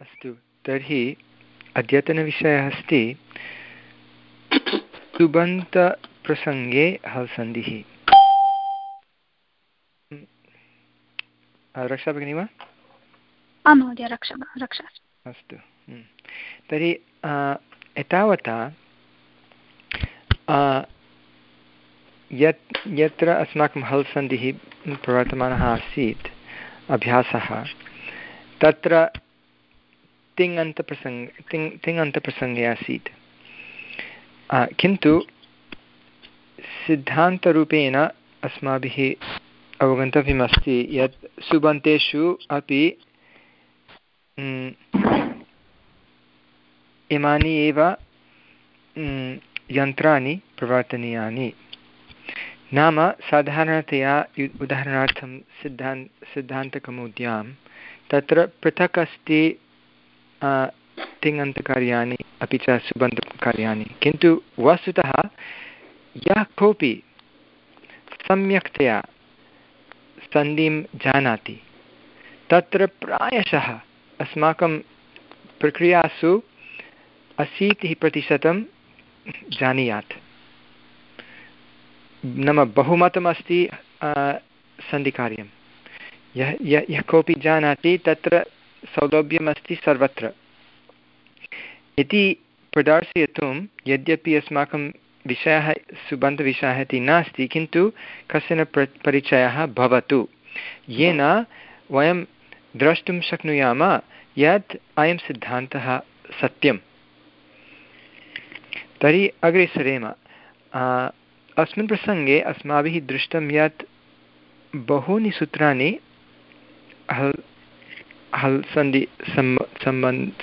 अस्तु। तर्हि अद्यतनविषयः अस्ति सुबन्तप्रसङ्गे हल्सन्धिः। रक्षा भगिनी वा? आं महोदय रक्षा रक्षा। अस्तु। तर्हि एतावता यत् यत्र अस्माकं हल् सन्धिः प्रवर्तमानः आसीत् अभ्यासः तत्र तिङन्तप्रसङ्ग तिङ् तिङन्तप्रसङ्गे आसीत् किन्तु सिद्धान्तरूपेण अस्माभिः अवगन्तव्यमस्ति यत् सुबन्तेषु अपि इमानि एव यन्त्राणि प्रवर्तनीयानि नाम साधारणतया उदाहरणार्थं सिद्धान् सिद्धान्तकौमुद्यां तत्र पृथक् अस्ति तिङन्तकार्याणि, अपि च सुबन्तकार्याणि किन्तु वस्तुतः, यः कोऽपि सम्यक्तया सन्धिं जानाति, तत्र प्रायशः अस्माकं प्रक्रियासु अशीतिः प्रतिशतं जानीयात्। नाम बहुमतमस्ति सन्धिकार्यं। यः यः यः कोऽपि जानाति, तत्र सौलभ्यमस्ति सर्वत्र। इति प्रदर्शयितुं यद्यपि अस्माकं विषयः सुबन्तविषयः इति नास्ति, किन्तु कश्चन प्र, परिचयः भवतु। येन वयं द्रष्टुं शक्नुयाम यत् अयं सिद्धान्तः सत्यं तर्हि अग्रे सरेम। अस्मिन् प्रसङ्गे अस्माभिः दृष्टं यत् बहूनि सूत्राणि हल् सन्धि सम्ब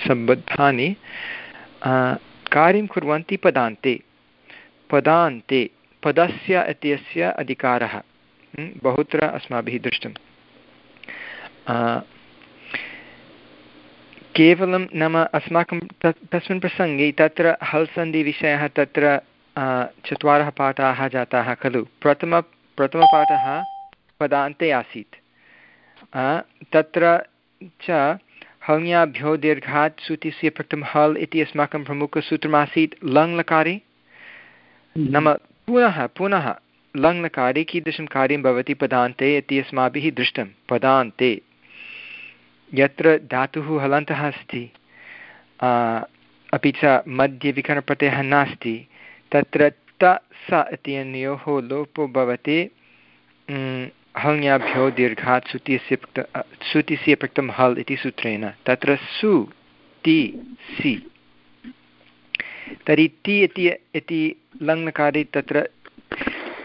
सम्बद्धानि कार्यं कुर्वन्ति पदान्ते। पदान्ते, पदस्य इत्यस्य अधिकारः। बहुत्र अस्माभिः दृष्टं केवलं नाम अस्माकं तत् तस्मिन् प्रसङ्गे तत्र हल् सन्धिविषयः तत्र चत्वारः पाठाः जाताः खलु। प्रथम, प्रथमपाठः पदान्ते आसीत्। तत्र च हङ्याभ्यो दीर्घात् सुतिस्य प्रथम हल् इति अस्माकं प्रमुखसूत्रमासीत् लङ्लकारे। नाम पुनः पुनः लङ्लकारे कीदृशं कार्यं भवति पदान्ते इति अस्माभिः दृष्टं। पदान्ते। यत्र धातुः हलन्तः अस्ति अपि च मध्ये विकरणप्रत्ययः नास्ति, तत्र त, स इत्यनयोः लोपो भवति हङ्याभ्यो दीर्घात् सुतिस्य सुतिस्य पृक्तं हल् इति सूत्रेण तत्र सु ति सि तर्हि ति इति इति लङ्लकारे तत्र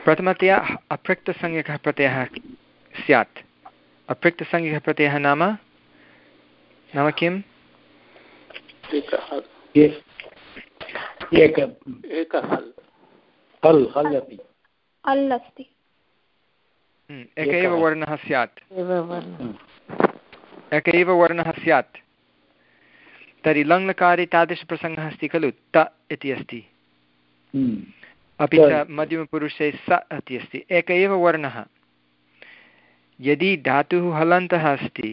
प्रथमतया अपृक्तसंज्ञकः प्रत्ययः स्यात् अपृक्तसंज्ञकः प्रत्ययः नाम नाम किम् एक एव वर्णः स्यात् एक एव वर्णः स्यात् तर्हि लङ्लकारे तादृशप्रसङ्गः अस्ति खलु त इति अस्ति अपि च मध्यमपुरुषे स इति अस्ति एक एव वर्णः यदि धातुः हलन्तः अस्ति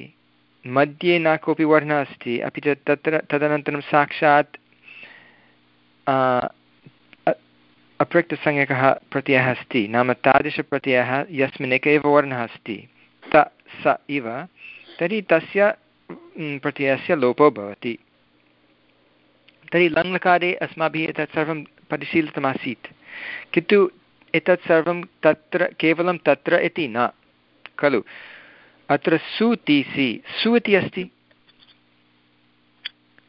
मध्ये न कोऽपि वर्णः अस्ति अपि च तत्र तदनन्तरं साक्षात् अपृक्तसंज्ञकः प्रत्ययः अस्ति। नाम तादृशप्रत्ययः यस्मिन् एक एव वर्णः अस्ति। त, स, इव, तर्हि तस्य प्रत्ययस्य लोपो भवति। तर्हि लङ्लकारे अस्माभिः एतत् सर्वं परिशीलितमासीत्। किन्तु एतत् सर्वं तत्र, केवलं तत्र इति न। खलु। अत्र सु, ति, सि। सु इति अस्ति।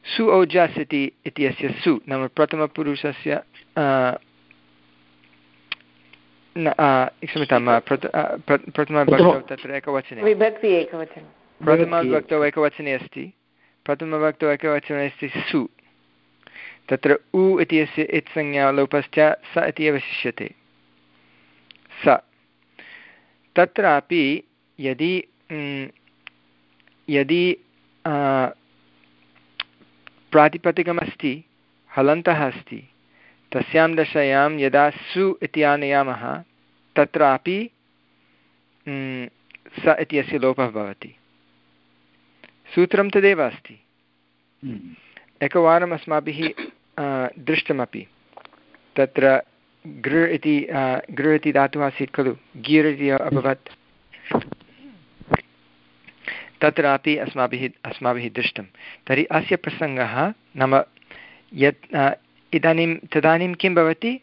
सु औजस् इति इत्यस्य सु नाम प्रथमपुरुषस्य क्षम्यतां प्रथमविभक्तौ तत्र एकवचने प्रथमविभक्तौ एकवचने अस्ति प्रथमविभक्तौ एकवचने अस्ति सु तत्र उ इति अस्य इत्संज्ञालोपश्च स इति एव शिष्यते स तत्रापि यदि यदि प्रातिपदिकमस्ति हलन्तः अस्ति तस्यां दशायां यदा सु इति आनयामः तत्रापि स इत्यस्य लोपः भवति। सूत्रं तदेव अस्ति। हम्म। एकवारम् अस्माभिः दृष्टमपि। तत्र गृ इति गृ इति धातुः आसीत् खलु गिर् इति अभवत्। तत्रापि अस्माभिः अस्माभिः दृष्टं। तर्हि अस्य प्रसङ्गः नाम यत् इदानीं तदानीं किं भवति?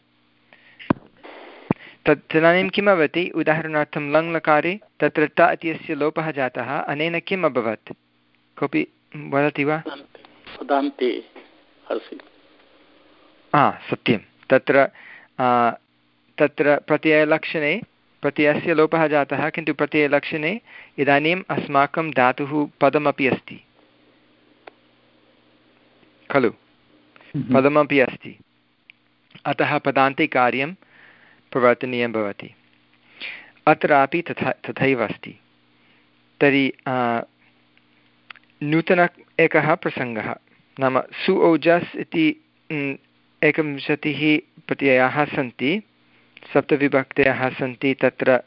तत् तदानीं किम् भवति उदाहरणार्थं लङ्लकारे तत्र त इत्यस्य लोपः जातः अनेन किम् अभवत्? कोऽपि वदति वा? हा सत्यं। तत्र तत्र प्रत्ययलक्षणे प्रत्ययस्य लोपः जातः किन्तु प्रत्ययलक्षणे इदानीम् अस्माकं धातुः पदमपि अस्ति। खलु। पदमपि अस्ति। अतः पदान्ते कार्यं प्रवर्तनीयं भवति। अत्रापि तथा, तथैव अस्ति। तर्हि नूतन एकः प्रसङ्गः। नाम सु ओजस् इति एकविंशतिः प्रत्ययाः सन्ति। सप्तविभक्तयः सन्ति तत्र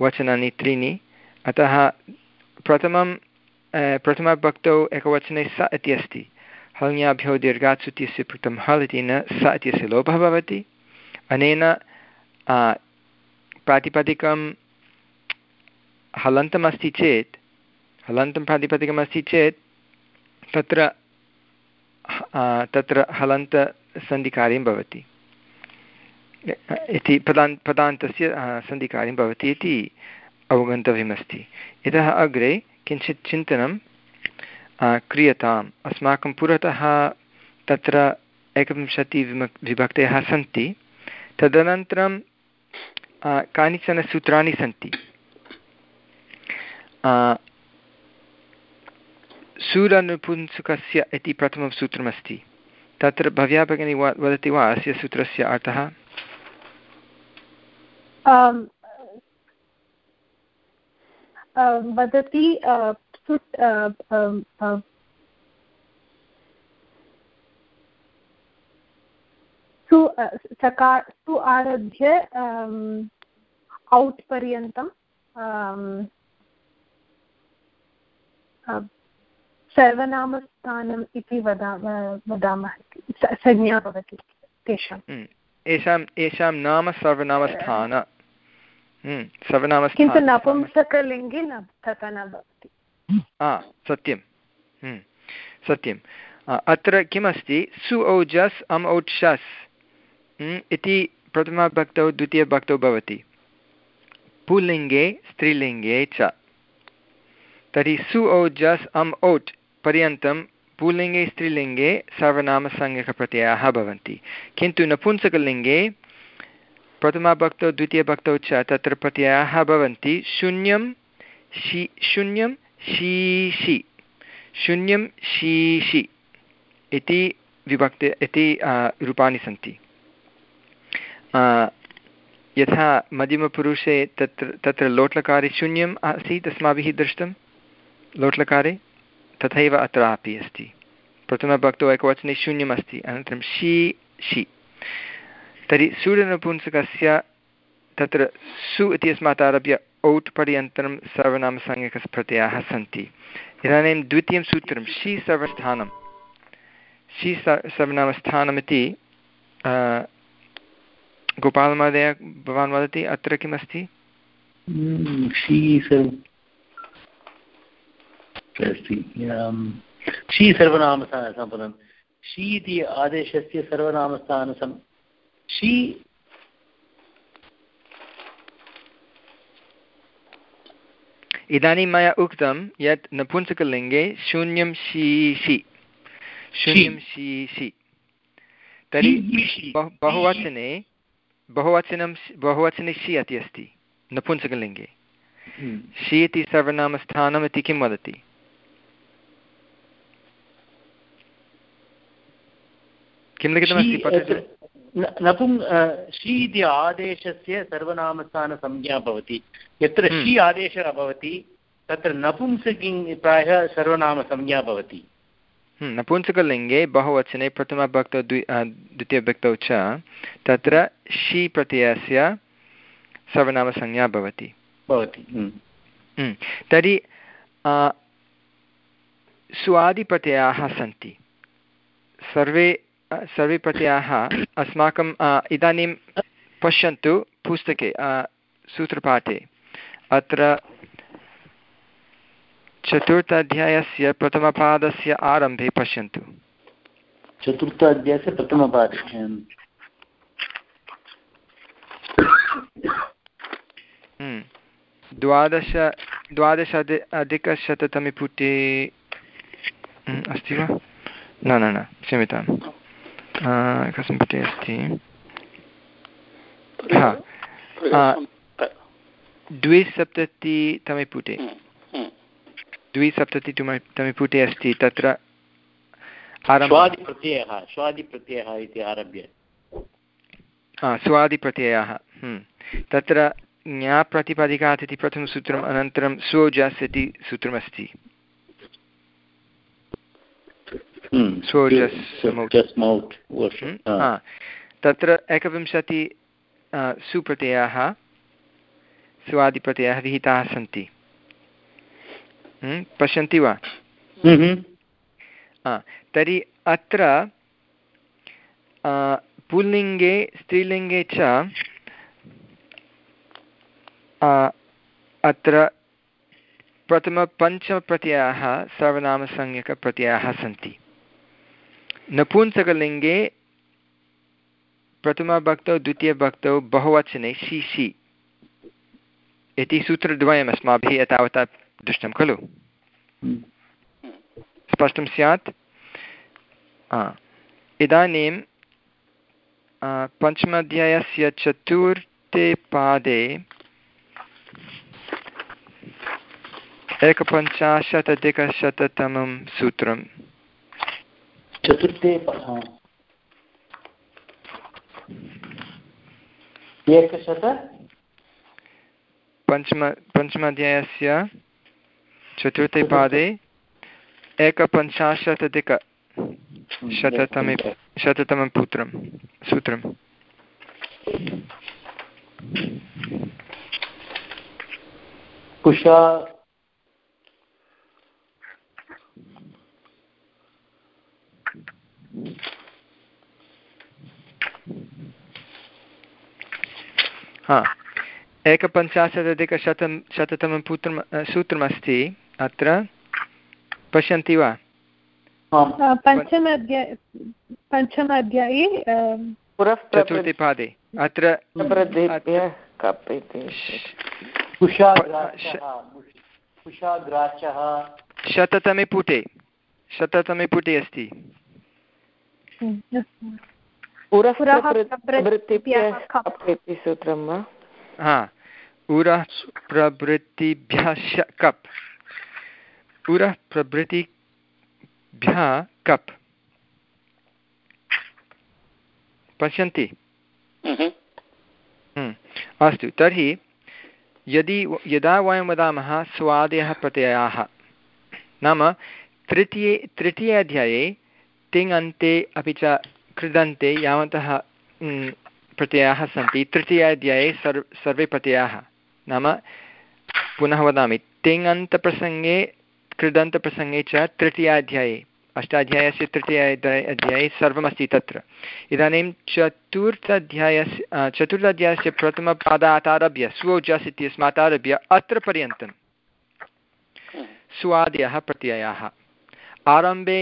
वचनानि, त्रीणि। अतः प्रथमं प्रथमभक्तौ एकवचने स इति अस्ति। हल्याभ्यो दीर्घात् इत्यस्य पृथं हल् इति न स इत्यस्य लोपः भवति अनेन प्रातिपदिकं हलन्तमस्ति चेत् हलन्तं प्रातिपदिकमस्ति चेत् तत्र तत्र हलन्तसन्धिकार्यं भवति इति पदान् पदान्तस्य सन्धिकार्यं भवति इति अवगन्तव्यमस्ति यतः अग्रे किञ्चित् चिन्तनं क्रियताम्। अस्माकं पुरतः तत्र एकविंशतिविभक् विभक्तयः सन्ति। तदनन्तरं कानिचन सूत्राणि सन्ति। सूरनुपुंसकस्य इति प्रथमं सूत्रमस्ति। तत्र भव्या भगिनी वदति वा अस्य सूत्रस्य अर्थः? वदति सु सकार सु आरभ्य औट् पर्यन्तं सर्वनामस्थानम् इति वदामः वदामः संज्ञा भवति तेषाम् हम्म, येषां येषां नाम सर्वनामस्थान। हम्म, सर्वनामस्थान। किन्तु नपुंसकलिङ्गे न तथा न भवति। सत्यं हम्म, सत्यम्। अत्र किमस्ति? सु औजस् अम् औट्शस् इति प्रथमभक्तौ द्वितीयभक्तौ भवति। पुल्लिङ्गे स्त्रीलिङ्गे च। तर्हि सु औजस् अम् औट् पर्यन्तं पुल्लिङ्गे स्त्रीलिङ्गे सर्वनामसंज्ञकप्रत्ययाः भवन्ति। किन्तु नपुंसकलिङ्गे प्रथमाभक्तौ द्वितीयभक्तौ च तत्र प्रत्ययाः भवन्ति। शून्यं शि शून्यं शीशि। शून्यं शीशि। इति विभक्ति, इति रूपाणि सन्ति। यथा मध्यमपुरुषे तत्र तत्र लोट्लकारे शून्यम् आसीत्, अस्माभिः दृष्टं। लोट्लकारे तथैव अत्रापि अस्ति। प्रथमभक्तौ एकवचने शून्यम् अस्ति अनन्तरं शी शि तर्हि सूर्यनपुंसकस्य तत्र सु इत्यस्मात् आरभ्य औट् पर्यन्तं सर्वनामसंज्ञकप्रत्ययाः सन्ति। इदानीं द्वितीयं सूत्रं शी सर्वस्थानं शी सर्वनामस्थानमिति गोपालमहोदय, भवान् वदति, अत्र किमस्ति? शी सर्वनामसम्पदं शी इति आदेशस्य सर्वनामस्थानसं शी इदानीं मया उक्तं यत् नपुंसकलिङ्गे शून्यं शीशि शून्यं शीशि तर्हि बहुवचने बहुवचनं बहुवचने शि इति अस्ति नपुंसकलिङ्गे। हम्म। शि इति सर्वनामस्थानम् इति किं वदति? किं लिखितमस्ति पठतु? नपुं शि इति आदेशस्य सर्वनामस्थानसंज्ञा भवति यत्र हम्म। आदेशः भवति तत्र नपुंसकिङ् प्रायः सर्वनामसंज्ञा भवति हम्म, नपुंसकलिङ्गे बहुवचने प्रथमभक्तौ द्वि द्वितीयभक्तौ च तत्र शी प्रत्ययस्य सर्वनामसंज्ञा भवति भवति। हम्म, तर्हि स्वादिप्रत्ययाः सन्ति सर्वे सर्वे प्रत्ययाः अस्माकम् इदानीं पश्यन्तु पुस्तके सूत्रपाठे। अत्र चतुर्थ प्रथमपादस्य आरम्भे पश्यन्तु। चतुर्थ अध्यायस्य प्रथमपादे। हम्म। द्वादश द्वादश अधिकशततमे पुटे हम्म, अस्ति वा? न न न क्षम्यतां कस्मिन् पुटे अस्ति द्विसप्ततितमे पुटे। हम्म, द्विसप्ततितमे पुटे अस्ति तत्र स्वादिप्रत्ययः स्वादिप्रत्ययः इति आरभ्य। स्वादिप्रत्ययः तत्र ज्ञाप्रतिपादिकात् इति प्रथमसूत्रम् अनन्तरं सोजस् इति सूत्रमस्ति। तत्र एकविंशति सुप्रत्ययाः स्वादिप्रत्ययाः विहिताः सन्ति। पश्यन्ति वा? तर्हि अत्र पुल्लिङ्गे स्त्रीलिङ्गे च अत्र प्रथमपञ्चप्रत्ययाः सर्वनामसंज्ञकप्रत्ययाः सन्ति। नपुंसकलिङ्गे प्रथमभक्तौ द्वितीयभक्तौ बहुवचने शि शि इति सूत्रद्वयम् अस्माभिः एतावता दृष्टं खलु स्पष्टं स्यात् इदानीं पञ्चमाध्यायस्य चतुर्थे पादे एकपञ्चाशदधिकशततमं सूत्रं चतुर्थे एकशत? पञ्चम पञ्चमाध्यायस्य चतुर्थे पादे एकपञ्चाशदधिक शततमे शततमं पुत्रं सूत्रं। कुशा हा. एकपञ्चाशदधिकशतं शततमं पुत्रं सूत्रमस्ति अत्र. पश्यन्ति वा? पञ्चमाध्याये पञ्चमाध्याये अत्र शततमे पुटे. शततमे पुटे अस्ति. सूत्रं वा हा उरः प्रभृतिभ्यः कप्। उरः प्रभृतिभ्यः कप्। पश्यन्ति। हम्म। अस्तु तर्हि यदि यदा वयं वदामः स्वादयः प्रत्ययाः नाम तृतीये तृतीये अध्याये तिङ् अन्ते अपि च कृदन्ते यावन्तः प्रत्ययाः सन्ति। तृतीयाध्याये सर् सर्वे प्रत्ययाः। नाम पुनः वदामि। तिङन्तप्रसङ्गे कृदन्तप्रसङ्गे च तृतीयाध्याये। अष्टाध्यायस्य तृतीयाध्याये अध्याये सर्वमस्ति तत्र। इदानीं चतुर्थाध्यायस्य चतुर्थाध्यायस्य प्रथमपादात् आरभ्य स्वोजस् इत्यस्मात् आरभ्य अत्र पर्यन्तं स्वादयः प्रत्ययाः। आरम्भे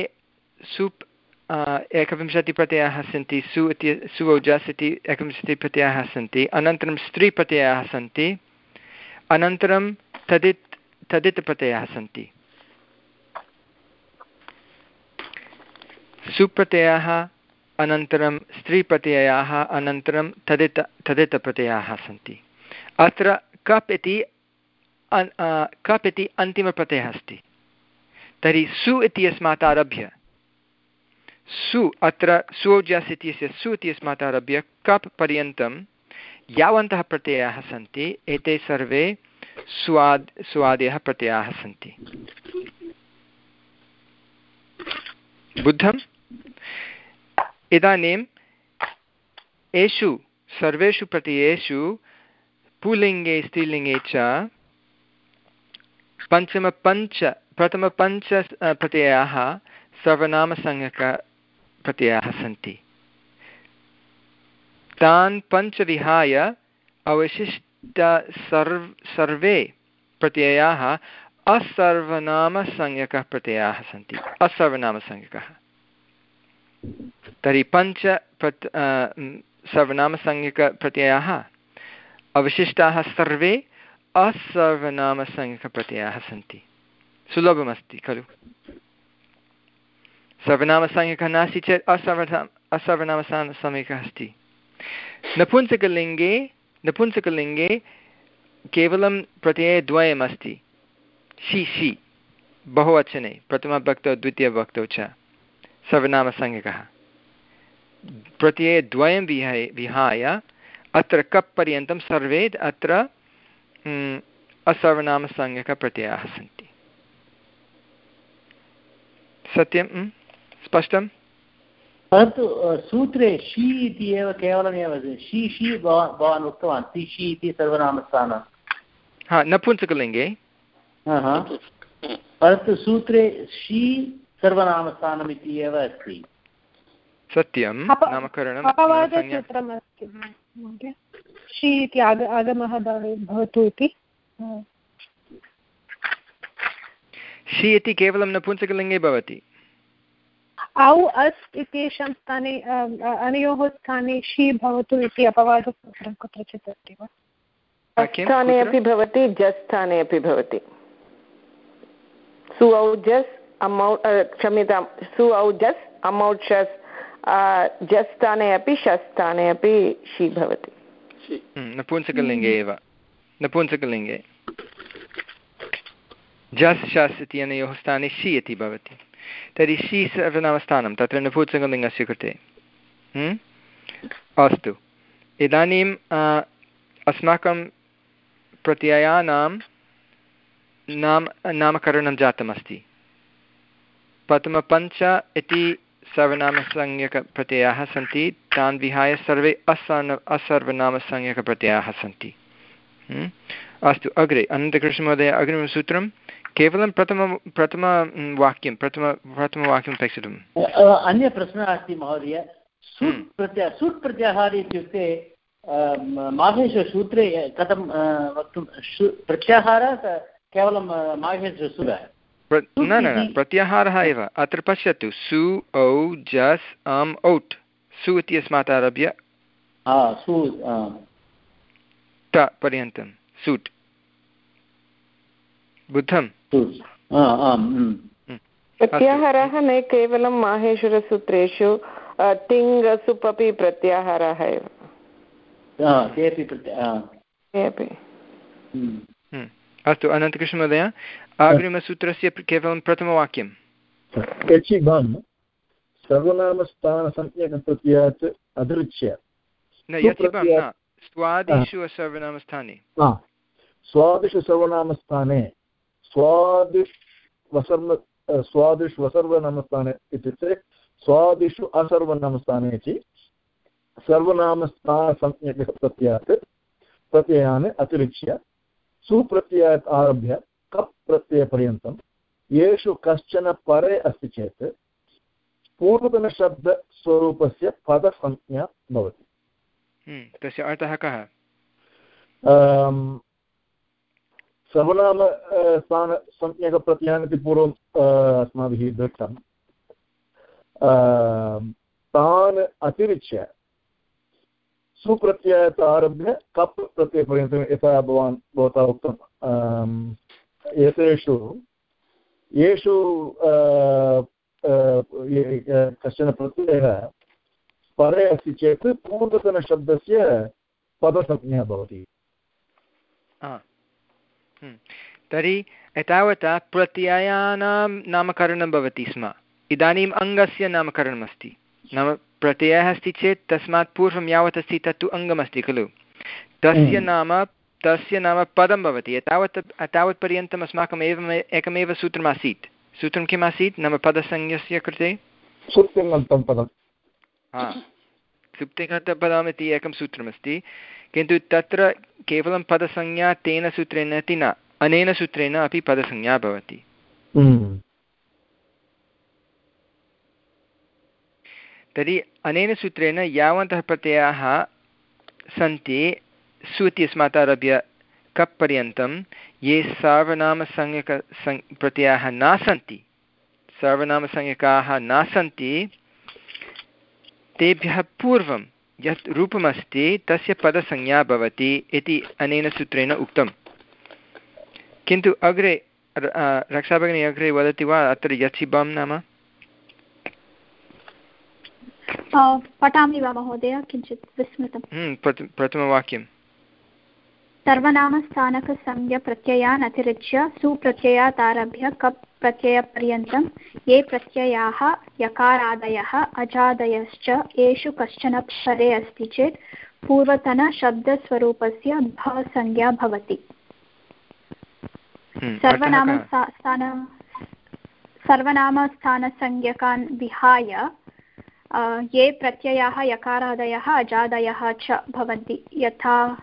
सुप् एकविंशतिप्रत्ययाः सन्ति सु इति सुओजस् इति एकविंशतिप्रत्ययाः सन्ति अनन्तरं स्त्रीप्रत्ययाः सन्ति अनन्तरं तदित् तदित् प्रत्ययाः सन्ति सुप्रत्ययाः अनन्तरं स्त्रीप्रत्ययाः अनन्तरं तदित तदितप्रत्ययाः सन्ति अत्र कप् इति कप् इति अन्तिमप्रत्ययः अस्ति तर्हि सु इत्यस्मात् आरभ्य सु अत्र सुओजस् इत्यस्य सु इत्यस्मात् आरभ्य कप् पर्यन्तं यावन्तः प्रत्ययाः सन्ति, एते सर्वे स्वाद्, स्वादयः प्रत्ययाः सन्ति। बुद्धम्? इदानीम् एषु, सर्वेषु प्रत्ययेषु पुल्लिङ्गे, स्त्रीलिङ्गे च पञ्चमपञ्च, प्रथमपञ्च प्रत्ययाः सर्वनामसंज्ञकप्रत्ययाः सन्ति तान् पञ्च विहाय अवशिष्ट सर्व, सर्वे प्रत्ययाः असर्वनामसंज्ञकः प्रत्ययाः सन्ति। असर्वनामसंज्ञकः। तर्हि पञ्च प्रत् सर्वनामसंज्ञकप्रत्ययाः अवशिष्टाः सर्वे असर्वनामसंज्ञकप्रत्ययाः सन्ति। सुलभमस्ति, खलु? सर्वनामसंज्ञकः नास्ति चेत् असर्वनाम असर्वनामसंज्ञकः अस्ति नपुंसकलिङ्गे नपुंसकलिङ्गे केवलं प्रत्ययद्वयमस्ति। शि शि बहुवचने। प्रथमभक्तौ, द्वितीयभक्तौ च सर्वनामसंज्ञकः। प्रत्ययद्वयं विहाय विहाय अत्र कप् पर्यन्तं सर्वे अत्र असर्वनामसंज्ञकप्रत्ययाः सन्ति। सत्यं स्पष्टं? परन्तु सूत्रे शी इति एव केवलमेव शी शी भवान् उक्तवान्। सि शी इति सर्वनामस्थानं। हा नपुंसकलिङ्गे परन्तु सूत्रे शी सर्वनामस्थानम् इति एव अस्ति। सत्यं नामकरणं शी इति आग आगमः भवतु इति। शी इति केवलं नपुंसकलिङ्गे भवति। औ अस् इत्येषां स्थाने अनयोः स्थाने शी भवतु इति अपवादसूत्रं कुत्रचित् अस्ति वा? स्थाने अपि भवति जस् स्थाने अपि भवति। सु औ जस् अमौ क्षम्यतां सु औ जस् अमौट् शस् जस् स्थाने अपि शस् स्थाने अपि शी भवति। नपुंसकलिङ्गे एव। नपुंसकलिङ्गे। जस् शस् इत्यनयोः स्थाने शी इति भवति। तर्हि शी सर्वनामस्थानं तत्र नपुंसकलिङ्गस्य कृते। अस्तु। इदानीं अस्माकं प्रत्ययानां नाम, नामकरणं जातमस्ति। प्रथमपञ्च इति सर्वनामसंज्ञकप्रत्ययाः सन्ति, तान् विहाय सर्वे असर्न, असर्वनामसंज्ञकप्रत्ययाः सन्ति। अस्तु, अग्रे, अनन्तकृष्णमहोदय अग्रिमं सूत्रं केवलं प्रथम प्रथमवाक्यं प्रथम प्रथमवाक्यम् अपेक्षितम् अन्यप्रश्नः अस्ति महोदय। सुट् प्रत्यय सुट् प्रत्याहारः इत्युक्ते माहेश्वरसूत्रे कथं वक्तुं प्रत्याहारः केवलं माहेश्वरसूत्रः न न प्रत्याहारः एव। अत्र पश्यतु सु औ जस् अम् औट्। सु इत्यस्मात् आरभ्य। पर्यन्तं सूट्। बुद्धं प्रत्याहारः न केवलं माहेश्वरसूत्रेषु तिङ् सुप् अपि प्रत्याहारः एव। अस्तु अनन्तकृष्णमहोदय अग्रिमसूत्रस्य केवलं प्रथमवाक्यं यचिभं सर्वनामस्थानसंज्ञकप्रत्ययात् अदृच्य। न यचिभं न स्वादिषु असर्वनामस्थाने। स्वादिषु सर्वनामस्थाने स्वादिष् वसर्व स्वादिष् वसर्वनामस्थाने इत्युक्ते स्वादिषु असर्वनामस्थाने इति सर्वनामस्थानसंज्ञकप्रत्ययात् प्रत्ययान् अतिरिच्य सुप्रत्ययात् आरभ्य कप् प्रत्ययपर्यन्तं येषु कश्चन परे अस्ति चेत् पूर्वतनशब्दस्वरूपस्य पदसंज्ञा भवति। तस्य अर्थः कः? सर्वनाम स्थानसंज्ञकप्रत्ययान् इति पूर्वम् अस्माभिः दृष्टं तान् अतिरिच्य सुप्रत्ययात् आरभ्य कप् प्रत्ययपर्यन्तं यथा भवान्, भवता उक्तम्। एतेषु, येषु कश्चन प्रत्ययः परे अस्ति चेत् पूर्वतनशब्दस्य पदसंज्ञा भवति। तर्हि एतावता प्रत्ययानां नामकरणं भवति स्म। इदानीम् अङ्गस्य नामकरणमस्ति। नाम प्रत्ययः अस्ति चेत् तस्मात् पूर्वं यावत् अस्ति तत्तु अङ्गमस्ति खलु। तस्य नाम तस्य नाम पदं भवति। एतावत् तावत्पर्यन्तम् अस्माकम् एवम् एकमेव सूत्रमासीत्। सूत्रं किम् आसीत् नाम पदसंज्ञस्य कृते? हा। सुप्तिङ्गन्तपदम् इति एकं सूत्रमस्ति। किन्तु तत्र केवलं पदसंज्ञा तेन सूत्रेण इति न अनेन सूत्रेण अपि पदसंज्ञा भवति हम्म। तर्हि अनेन सूत्रेण यावन्तः प्रत्ययाः सन्ति सु इत्यस्मात् आरभ्य कप् पर्यन्तं ये सार्वनामसंज्ञक सं प्रत्ययाः न सन्ति सर्वनामसंज्ञकाः न सन्ति तेभ्यः पूर्वं यत् रूपमस्ति तस्य पदसंज्ञा भवति इति अनेन सूत्रेण उक्तं किन्तु अग्रे रक्षाभगिनी अग्रे वदति वा? अत्र यचिबं नाम? पठामि वा महोदय? किञ्चित् विस्मृतं। हम्म, प्रथमवाक्यं सर्वनामस्थानकसंज्ञप्रत्ययान् अतिरिच्य सुप्रत्ययात् आरभ्य कप् प्रत्ययपर्यन्तं ये प्रत्ययाः यकारादयः अजादयश्च येषु कश्चन परे अस्ति चेत् पूर्वतनशब्दस्वरूपस्य भवसंज्ञा भवति। हम्म, सर्वनामस्थानसंज्ञकान् विहाय ये प्रत्ययाः यकारादयः अजादयः च भवन्ति। यथा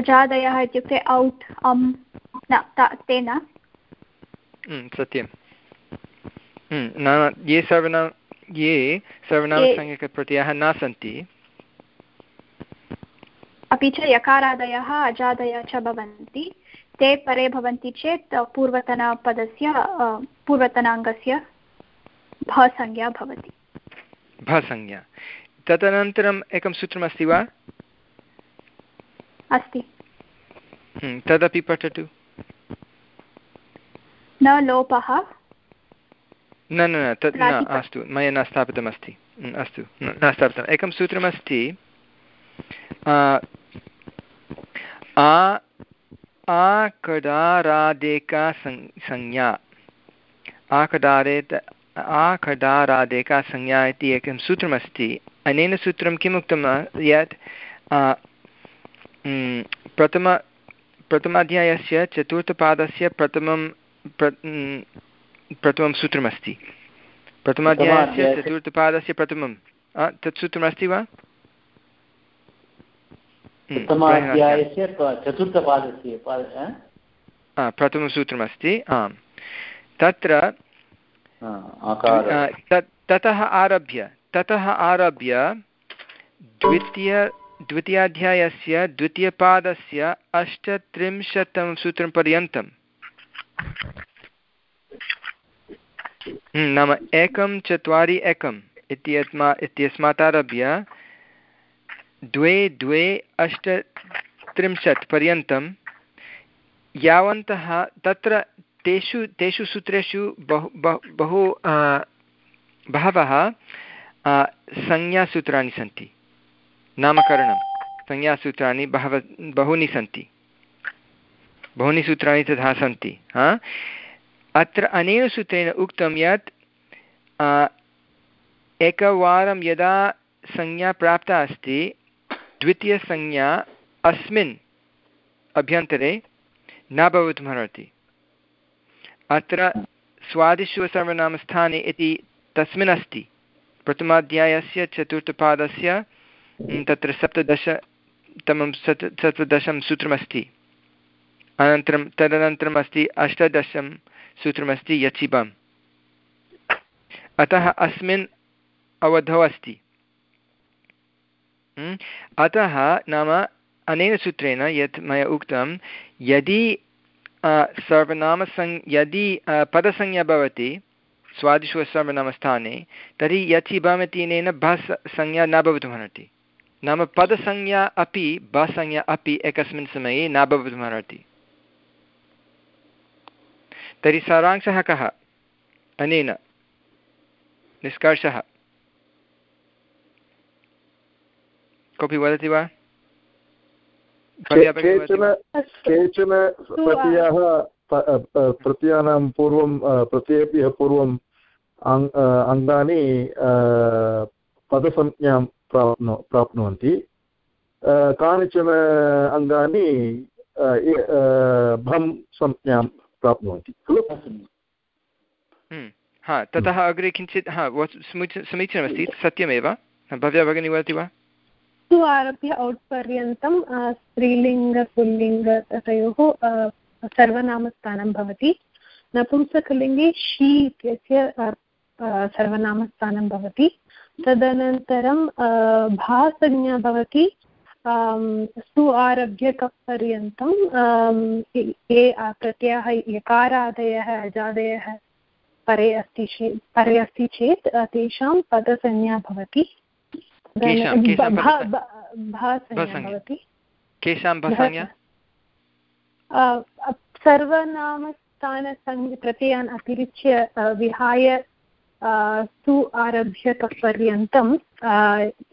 अजादयः इत्युक्ते औट् अम् न तेन सत्यं। नाम ये सर्वनाम ये सर्वनामसंज्ञकप्रत्ययाः न सन्ति। अपि च यकारादयः अजादयः च भवन्ति। ते परे भवन्ति चेत् पूर्वतनपदस्य पूर्वतनाङ्गस्य भसंज्ञा भवति। भसंज्ञा। तदनन्तरम् एकं सूत्रमस्ति वा? अस्ति। हम्म, तदपि पठतु। न लोपः। न न न तत् न अस्तु मया न स्थापितमस्ति। हम्म, अस्तु न स्थापितम्। एकं सूत्रमस्ति आकडारादेका संज्ञा। आकडारेत आखडारादेका संज्ञा इति एकं सूत्रमस्ति। अनेन सूत्रं किम् उक्तं यत् प्रथम प्रथमाध्यायस्य चतुर्थपादस्य प्रथमं प्र प्रथमं सूत्रमस्ति। प्रथमाध्यायस्य चतुर्थपादस्य प्रथमं तत् सूत्रमस्ति वा? प्रथमं सूत्रमस्ति आम्। तत्र ततः आरभ्य ततः आरभ्य द्वितीय द्वितीयाध्यायस्य द्वितीयपादस्य अष्टत्रिंशत्तमं सूत्रं पर्यन्तं हम्म, नाम एकं चत्वारि एकम् इत्यस्मा इत्यस्मात् आरभ्य द्वे द्वे अष्टत्रिंशत् पर्यन्तं यावन्तः तत्र तेषु तेषु सूत्रेषु बहु बहु बहवः संज्ञासूत्राणि सन्ति। नामकरणं संज्ञासूत्राणि बहव, बहूनि सन्ति। बहूनि सूत्राणि तथा सन्ति, हा? अत्र अनेन सूत्रेण उक्तं यत् एकवारं यदा संज्ञा प्राप्ता अस्ति, द्वितीयसंज्ञा अस्मिन् अभ्यन्तरे न भवितुमर्हति अत्र स्वादिषु सर्वनामस्थाने इति तस्मिन् अस्ति। प्रथमाध्यायस्य चतुर्थपादस्य तत्र सप्तदशतमं सप्त सप्तदशं सूत्रमस्ति। अनन्तरं तदनन्तरम् अस्ति अष्टादशं सूत्रमस्ति यचिबम्। अतः अस्मिन् अवधौ अस्ति। अतः नाम अनेन सूत्रेण यत् मया उक्तं, यदि सर्वनामसंज्ञ यदि पदसंज्ञा भवति स्वादिषु सर्वनामस्थाने तर्हि यचि बमितिनेन भस् संज्ञा न भवितुमर्हति। नाम पदसंज्ञा अपि बसंज्ञा अपि एकस्मिन् समये न भवितुमर्हति तर्हि सारांशः कः? अनेन। निष्कर्षः। कोऽपि वदति वा? केचन केचन प्रत्ययाः प्रत्ययानां पूर्वं प्रत्ययेभ्यः पूर्वं अङ्गानि पदसंज्ञां प्राप्नु प्राप्नुवन्ति। कानिचन अङ्गानि भं संज्ञां प्राप्नुवन्ति खलु? हम्म, हा ततः अग्रे किञ्चित् हा समीचीनमस्ति सत्यमेव? भव्या भगिनी वदति वा? सु आरभ्य औट् पर्यन्तं स्त्रीलिङ्ग पुल्लिङ्ग तयोः सर्वनामस्थानं भवति। नपुंसकलिङ्गे शी इत्यस्य सर्वनामस्थानं भवति। तदनन्तरं भासंज्ञा भवति सु आरभ्य कप् पर्यन्तं ये प्रत्ययः यकारादयः अजादयः परे अस्ति चेत् परे अस्ति चेत् तेषां पदसंज्ञा भवति। भवति। केषां प्रत्ययान् अतिरिच्य विहाय सु आरभ्य पर्यन्तं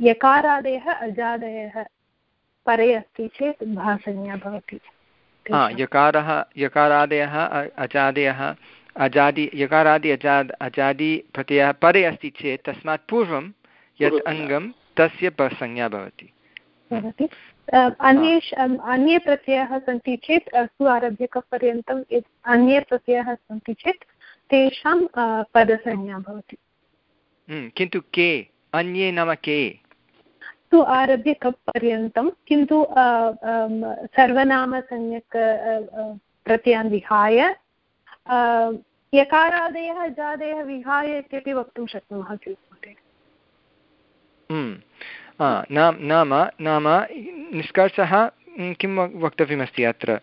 यकारादयः अजादयः परे अस्ति चेत् भासंज्ञा भवति। यकारः यकारादयः अजादयः अजादि यकारादि अजाद् अजादि प्रत्ययः परे अस्ति चेत् तस्मात् पूर्वं यत् अङ्गं तस्य संज्ञा भवति। भवति। अन्ये अन्ये प्रत्ययाः सन्ति चेत् सु यत् अन्ये प्रत्ययाः सन्ति चेत् तेषां पदसंज्ञा भवति। हम्म, किन्तु के? अन्ये नाम के? तु आरभ्य कप् पर्यन्तं किन्तु सर्वनामसंज्ञक प्रत्ययान् विहाय यकारादयः जादयः विहाय इत्यपि वक्तुं शक्नुमः किल हम्म। नाम नाम निष्कर्षः किं वक्तव्यमस्ति अत्र?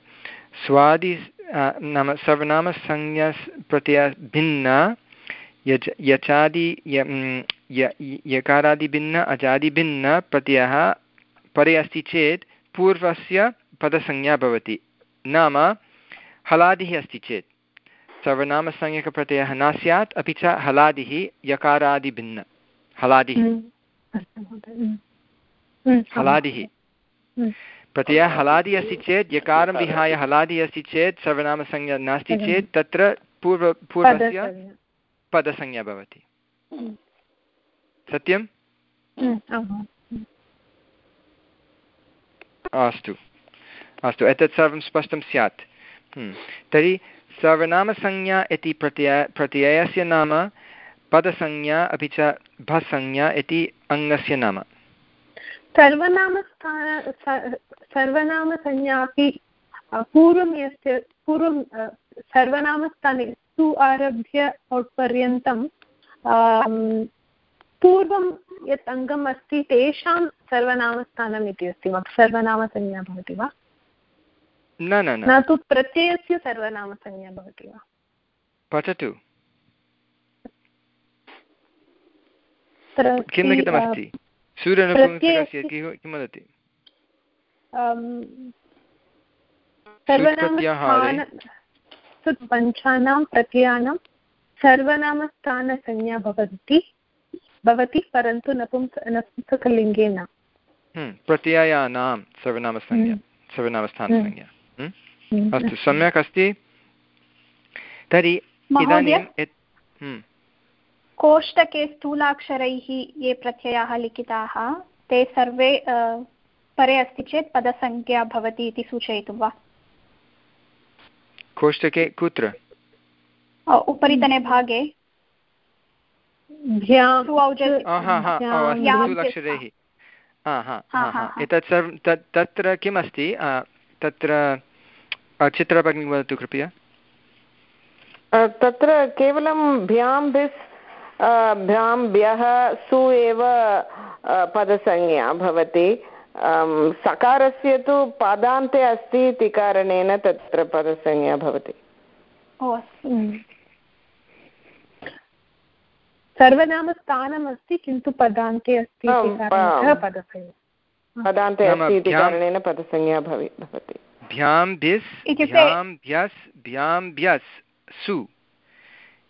स्वादि नाम सर्वनामसंज्ञा प्रत्यय भिन्ना यच यचादि यकारादिभिन्न अजादिभिन्न प्रत्ययः परे अस्ति चेत् पूर्वस्य पदसंज्ञा भवति। नाम हलादिः अस्ति चेत्। सर्वनामसंज्ञकप्रत्ययः न स्यात् अपि च हलादिः यकारादिभिन्न हलादिः। हम्म, हम्म, हम्म, हलादिः। प्रत्ययः हलादि अस्ति चेत् यकारं विहाय हलादि अस्ति चेत् सर्वनामसंज्ञा नास्ति चेत् तत्र पूर्व पूर्वस्य पदसंज्ञा भवति। सत्यम् अस्तु। अस्तु एतत् सर्वं स्पष्टं स्यात्। तर्हि सर्वनामसंज्ञा इति प्रत्यय प्रत्ययस्य नाम पदसंज्ञा अपि च भसंज्ञा इति अङ्गस्य नाम। सर्वनामस्थान सर्वनामसंज्ञा अपि पूर्वं यस्य पूर्वं सर्वनामस्थाने सु आरभ्य पर्यन्तं पूर्वं यत् अङ्गम् अस्ति तेषां सर्वनामस्थानम् इति अस्ति वा? सर्वनामसंज्ञा भवति वा? न न न। तु प्रत्ययस्य सर्वनामसंज्ञा भवति वा? पठतु किं लिखितमस्ति? सूर्यनपुंसकस्य किं वदति? पञ्चानां प्रत्ययानां सर्वनामस्थानसंज्ञा भवति। भवति परन्तु नपुंस नपुंसकलिङ्गे न प्रत्ययानां सर्वनामसंज्ञा। सर्वनामस्थानसंज्ञा। अस्तु सम्यक् अस्ति। तर्हि इदानीं कोष्टके स्थूलाक्षरैः ये प्रत्ययाः लिखिताः ते सर्वे परे अस्ति चेत् पदसंख्या भवति इति सूचयितुं वा? कोष्टके कुत्र? उपरितने भागे। एतत् सर्वं तत् तत्र किम् अस्ति तत्र चित्रभगिनी वदतु कृपया। तत्र केवलं भ्यां बिस् भ्यां भ्यः सु एव पदसंज्ञा भवति. सकारस्य तु पादान्ते अस्ति इति कारणेन तत्र पदसंज्ञा भवति. सर्वनामस्थानम् अस्ति. किन्तु पदान्ते अस्ति पदान्ते अस्ति इति कारणेन पदसंज्ञा भवति. भ्यां भिस् भ्यां भ्यस् भ्यां भ्यस् सु.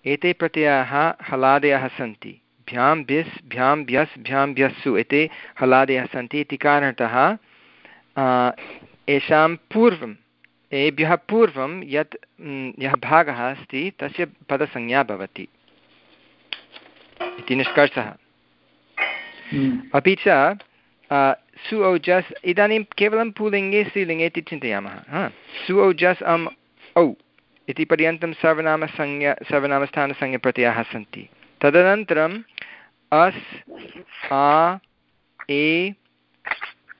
एते प्रत्ययाः हलादयः सन्ति। भ्यां भिस् भ्यां भ्यस् भ्यां भ्यस्सु एते हलादयः सन्ति इति कारणतः येषां पूर्वं एभ्यः पूर्वं यत् यः भागः अस्ति तस्य पदसंज्ञा भवति इति निष्कर्षः। हम्म। अपि च सु औजस् इदानीं केवलं पुलिङ्गे स्त्रीलिङ्गे इति चिन्तयामः हा? सु औजस् अम् औ। इति पर्यन्तं सर्वनामसंज्ञा सर्वनामस्थानसंज्ञप्रत्ययाः सन्ति। तदनन्तरम् अस् आ ए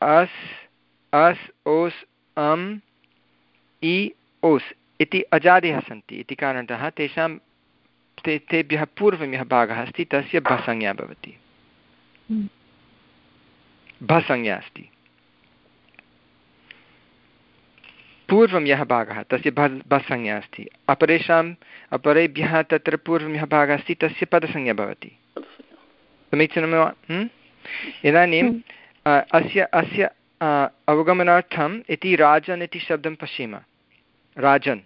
अस् अस् ओस् अम् इ ओस् इति अजादयः सन्ति। इति कारणतः तेषां ते तेभ्यः पूर्वं यः भागः अस्ति। तस्य भसंज्ञा भवति। भसंज्ञा अस्ति। पूर्वं यः भागः तस्य भ भसंज्ञा अस्ति। अपरेषाम् अपरेभ्यः तत्र पूर्वं यः भागः अस्ति तस्य पदसंज्ञा भवति। समीचीनं वा इदानीं अस्य अस्य अवगमनार्थम् इति राजन् इति शब्दं पश्येम। राजन्।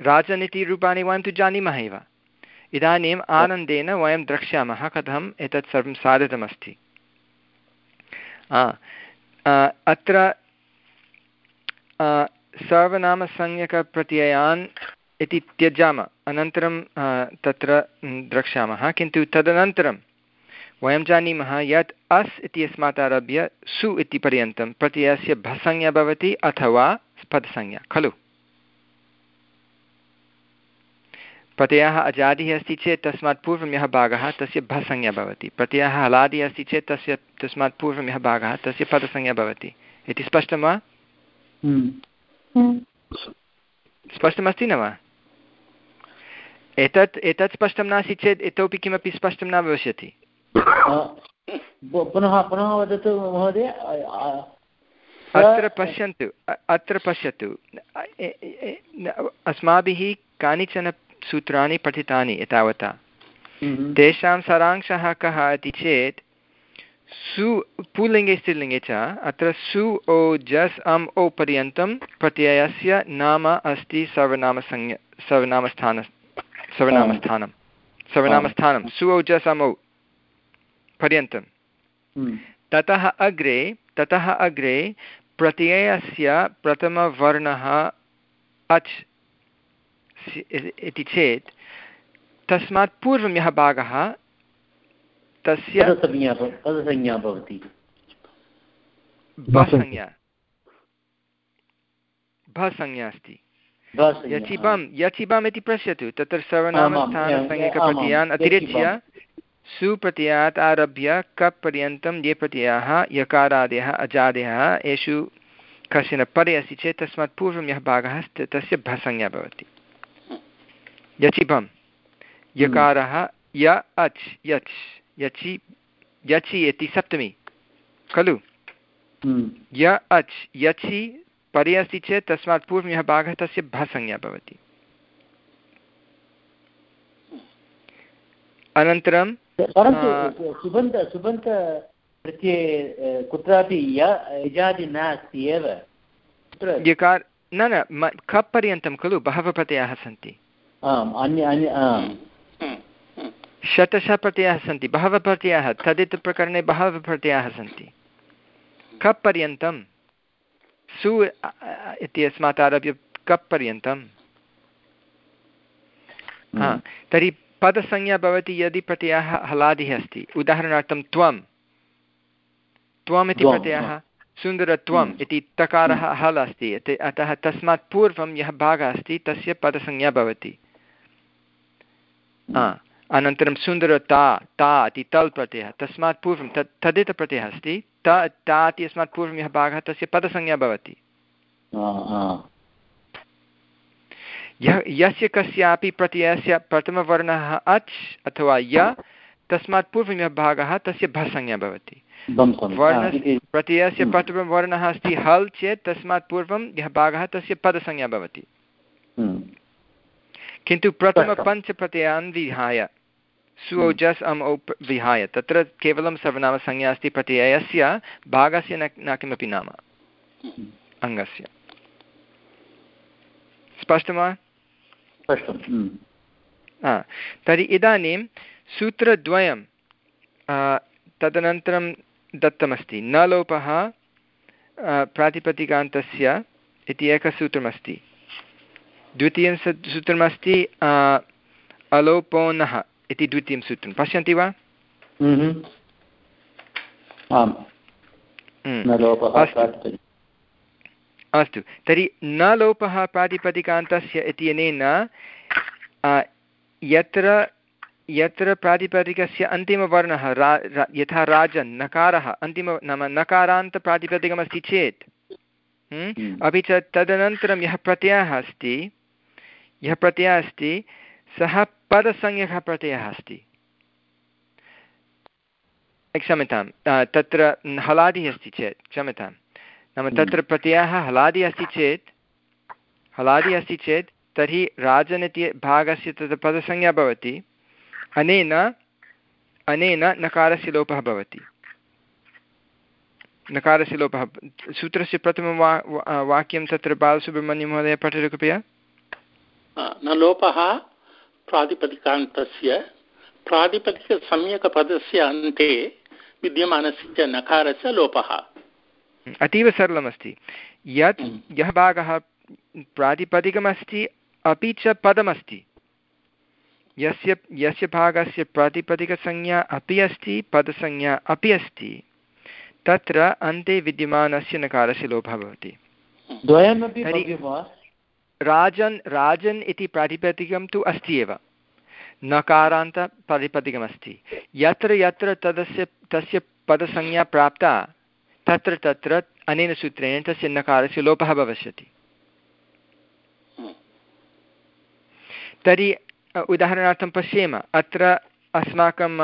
राजन् इति रूपाणि वयं तु जानीमः एव। इदानीम् आनन्देन वयं द्रक्ष्यामः कथम् एतत् सर्वं साधितमस्ति। अत्र सर्वनामसंज्ञकप्रत्ययान् इति त्यजाम। अनन्तरं तत्र द्रक्ष्यामः। किन्तु तदनन्तरं वयं जानीमः यत् अस् इत्यस्मात् आरभ्य सु इति पर्यन्तं प्रत्ययस्य भसंज्ञा भवति अथवा पदसंज्ञा। खलु। प्रत्ययः अजादिः अस्ति चेत् तस्मात् पूर्वं यः भागः तस्य भसंज्ञा भवति। प्रत्ययः हलादिः अस्ति चेत् तस्य, तस्मात् पूर्वं यः भागः तस्य पदसंज्ञा भवति। इति स्पष्टं वा? स्पष्टमस्ति न वा एतत् एतत् स्पष्टं नास्ति चेत् इतोपि किमपि स्पष्टं न भविष्यति पुनः पुनः वदतु महोदय अत्र पश्यन्तु अत्र पश्यतु अस्माभिः कानिचन सूत्राणि पठितानि एतावता। तेषां सारांशः कः इति चेत् सु पुल्लिङ्गे स्त्रीलिङ्गे च अत्र सु ओ जस् अम् ओ पर्यन्तं प्रत्ययस्य नाम अस्ति सर्वनामसंज्ञ सर्वनामस्थान सर्वनामस्थानं सर्वनामस्थानं सु ओ जस् अम् ओ पर्यन्तं हम्म। ततः अग्रे ततः अग्रे प्रत्ययस्य प्रथमवर्णः अच् इति चेत् तस्मात् पूर्वं यः भागः तस्य पदसंज्ञा भवति। भसंज्ञा। भसंज्ञा। अस्ति। यचिबं यचिबम् इति पश्यतु। तत्र सर्वनामस्थानसंज्ञकप्रत्ययान् अतिरिच्य सुप्रत्ययात् आरभ्य कप् पर्यन्तं ये प्रत्ययाः यकारादयः अजादयः येषु कश्चन परे अस्ति चेत् तस्मात् पूर्वं यः भागः अस्ति तस्य भसंज्ञा भवति। यचिबं यकारः य अच् यच्। यचि यचि इति सप्तमी। खलु? हम्म। य अच् यचि परे अस्ति चेत् तस्मात् पूर्वं यः भागः तस्य भसंज्ञा भवति। अनन्तरं सुबन्त सुबन्त प्रत्यये कुत्रापि य नास्ति एव। यकार न न खप् पर्यन्तं खलु बहवः प्रत्ययाः सन्ति। आम् अन्य अन्य शतशः प्रत्ययाः सन्ति बहवः प्रत्ययाः तदित् प्रकरणे बहवः प्रत्ययाः सन्ति कप् पर्यन्तं सु इत्यस्मात् आरभ्य कप् पर्यन्तं हा तर्हि पदसंज्ञा भवति यदि प्रत्ययः हलादिः अस्ति। उदाहरणार्थं त्वं। त्वम् इति प्रत्ययः सुन्दरत्वम् इति तकारः हल् अस्ति। अतः तस्मात् पूर्वं यः भागः अस्ति तस्य पदसंज्ञा भवति। अनन्तरं सुन्दरता ता इति तल् प्रत्ययः तस्मात् पूर्वं तत् तदित प्रत्ययः अस्ति। त ता इति अस्मात् पूर्वं यः भागः तस्य पदसंज्ञा भवति। यः यस्य कस्यापि प्रत्ययस्य प्रथमवर्णः अच् अथवा य तस्मात् पूर्वं यः भागः तस्य भसंज्ञा भवति। प्रत्ययस्य प्रथमवर्णः अस्ति हल् चेत् तस्मात् पूर्वं यः भागः तस्य पदसंज्ञा भवति। हम्म। किन्तु प्रथमपञ्चप्रत्ययान् विहाय। सुओजस् अम् औ विहाय तत्र केवलं सर्वनामसंज्ञा अस्ति प्रत्ययस्य भागस्य न न किमपि नाम। अङ्गस्य स्पष्टं वा तर्हि इदानीं सूत्रद्वयं तदनन्तरं दत्तमस्ति न लोपः प्रातिपदिकान्तस्य इति एकसूत्रमस्ति द्वितीयं सूत्रमस्ति अलोपोनः इति द्वितीयं सूत्रं। पश्यन्ति वा? अस्तु। तर्हि न लोपः प्रातिपदिकान्तस्य इत्यनेन यत्र यत्र प्रातिपदिकस्य अन्तिमवर्णः रा यथा राजन् नकारः अन्तिम नाम नकारान्तप्रातिपदिकमस्ति चेत् हम्म, अपि च तदनन्तरं यः प्रत्ययः अस्ति यः प्रत्ययः अस्ति सः पदसंज्ञकः प्रत्ययः अस्ति। क्षम्यतां तत्र हलादिः अस्ति चेत् क्षम्यतां नाम हम्म। तत्र प्रत्ययः हलादि अस्ति चेत् हलादि अस्ति चेत् तर्हि राजन् इति भागस्य तत्र पदसंज्ञा भवति अनेन अनेन नकारस्य लोपः भवति। नकारस्य लोपः सूत्रस्य प्रथमं वा वाक्यं तत्र बालसुब्रह्मण्यमहोदय पठतु कृपया। न लोपः प्रातिपदिकान्तस्य प्रातिपदिकसम्यकपदस्य अन्ते विद्यमानस्य नकारस्य लोपः। अतीव सरलमस्ति। यत् यः भागः प्रातिपदिकमस्ति अपि च पदमस्ति। यस्य यस्य भागस्य प्रातिपदिकसंज्ञा अपि अस्ति पदसंज्ञा अपि अस्ति तत्र अन्ते विद्यमानस्य नकारस्य लोपः भवति। राजन् राजन् इति प्रातिपदिकं तु अस्ति एव। नकारान्तप्रातिपदिकमस्ति यत्र यत्र तदस्य तस्य पदसंज्ञा प्राप्ता तत्र तत्र अनेन सूत्रेण तस्य नकारस्य लोपः भविष्यति। तर्हि उदाहरणार्थं पश्येम। अत्र अस्माकं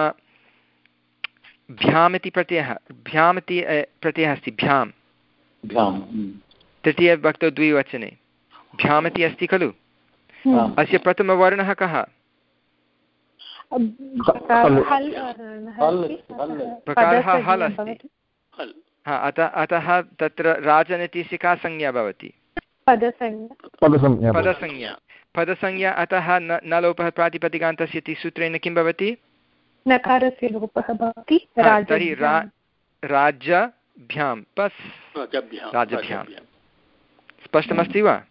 भ्याम् इति प्रत्ययः भ्याम् इति प्रत्ययः अस्ति भ्याम्। तृतीयभक्तौ द्विवचने। भ्याम् इति अस्ति खलु? अस्य प्रथमवर्णः कः? प्रकारः हल् अस्ति। अतः अतः तत्र राजनीतिस्य का संज्ञा भवति। पदसंज्ञा। पदसंज्ञा अतः न न लोपः प्रातिपदिकान्तस्य इति सूत्रेण किं भवति? नकारस्य लोपः भवति। तर्हि राज्यभ्यां। पस् राज्यभ्यां। स्पष्टमस्ति वा?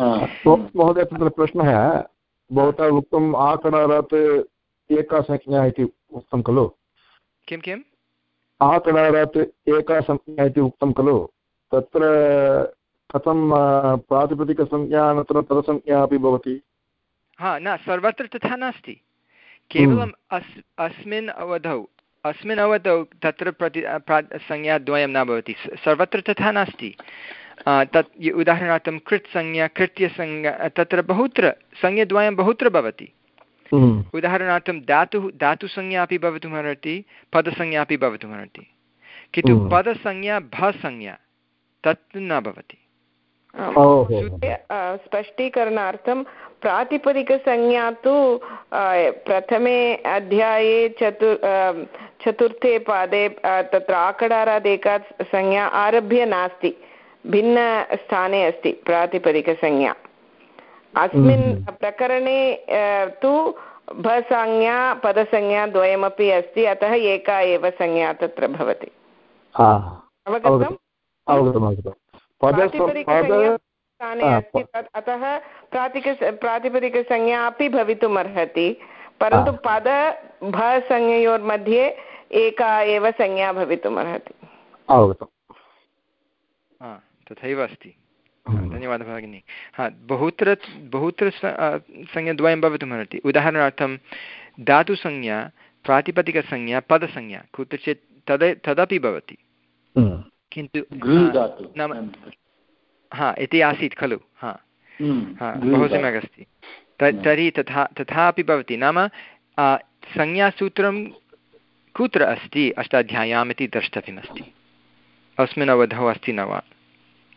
महोदय तत्र प्रश्नः भवता उक्तम् आकडारात् एका संज्ञा इति उक्तं खलु? किं किम् आकडारात् एका संज्ञा इति उक्तं खलु? तत्र कथं प्रातिपदिकसंज्ञा अनन्तरं पदसंज्ञा अपि भवति? हा न सर्वत्र तथा नास्ति। केवलम् अस् अस्मिन् अवधौ अस्मिन् अवधौ तत्र प्रति संज्ञाद्वयं न भवति। सर्वत्र तथा नास्ति। तत् उदाहरणार्थं कृत् संज्ञा कृत्यसंज्ञा तत्र बहुत्र संज्ञद्वयं बहुत्र भवति। उदाहरणार्थं धातुः धातुसंज्ञा अपि भवितुमर्हति पदसंज्ञा अपि भवितुमर्हति किन्तु पदसंज्ञा भसंज्ञा तत् न भवति। स्पष्टीकरणार्थं प्रातिपदिकसंज्ञा तु प्रथमे अध्याये चतु चतुर्थे पादे तत्र आकडारादेका संज्ञा आरभ्य नास्ति। भिन्नस्थाने अस्ति प्रातिपदिकसंज्ञा। अस्मिन् हम्म। प्रकरणे तु भसंज्ञा पदसंज्ञा द्वयमपि अस्ति अतः एका एव संज्ञा तत्र भवति। अवगतम्? स्थाने अस्ति अतः प्रातिक प्रातिपदिकसंज्ञा अपि भवितुम् अर्हति परन्तु पद भसंज्ञयोर्मध्ये एका एव संज्ञा भवितुम् अर्हति। तथैव अस्ति। धन्यवादः भगिनि। हा बहुत्र बहुत्र संज्ञाद्वयं भवितुमर्हति उदाहरणार्थं धातुसंज्ञा प्रातिपदिकसंज्ञा पदसंज्ञा कुत्रचित् तद् तदपि भवति। किन्तु नाम हा इति आसीत् खलु हा। हा बहु सम्यक् अस्ति। तर्हि तथा तथापि भवति। नाम संज्ञासूत्रं कुत्र अस्ति? अष्टाध्याय्याम् इति द्रष्टव्यमस्ति। अस्मिन् अवधौ अस्ति न वा?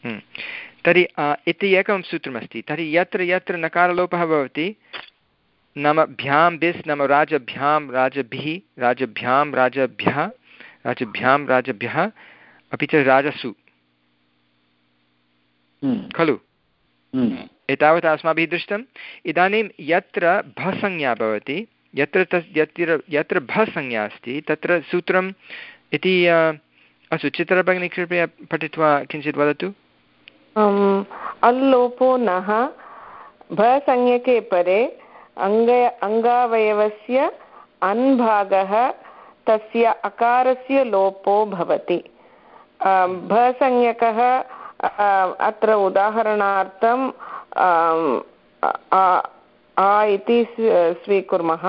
तर्हि इति एकं सूत्रमस्ति। तर्हि यत्र यत्र नकारलोपः भवति नाम भ्यां बिस् नाम राजभ्यां राजभिः राजभ्यां राजभ्यः राजभ्यां राजभ्यः अपि च राजसु। हम्म। खलु? हम्म। एतावत् अस्माभिः दृष्टम्। इदानीं यत्र भसंज्ञा भवति यत्र तस् यत्र यत्र भसंज्ञा अस्ति तत्र सूत्रम् इति अस्तु चित्रभगिनी कृपया पठित्वा किञ्चित् वदतु। अल्लोपो नः भसंज्ञके परे अङ्ग अङ्गावयवस्य अन्भागः तस्य अकारस्य लोपो भवति भसंज्ञकः अत्र उदाहरणार्थं आ इति स्वीकुर्मः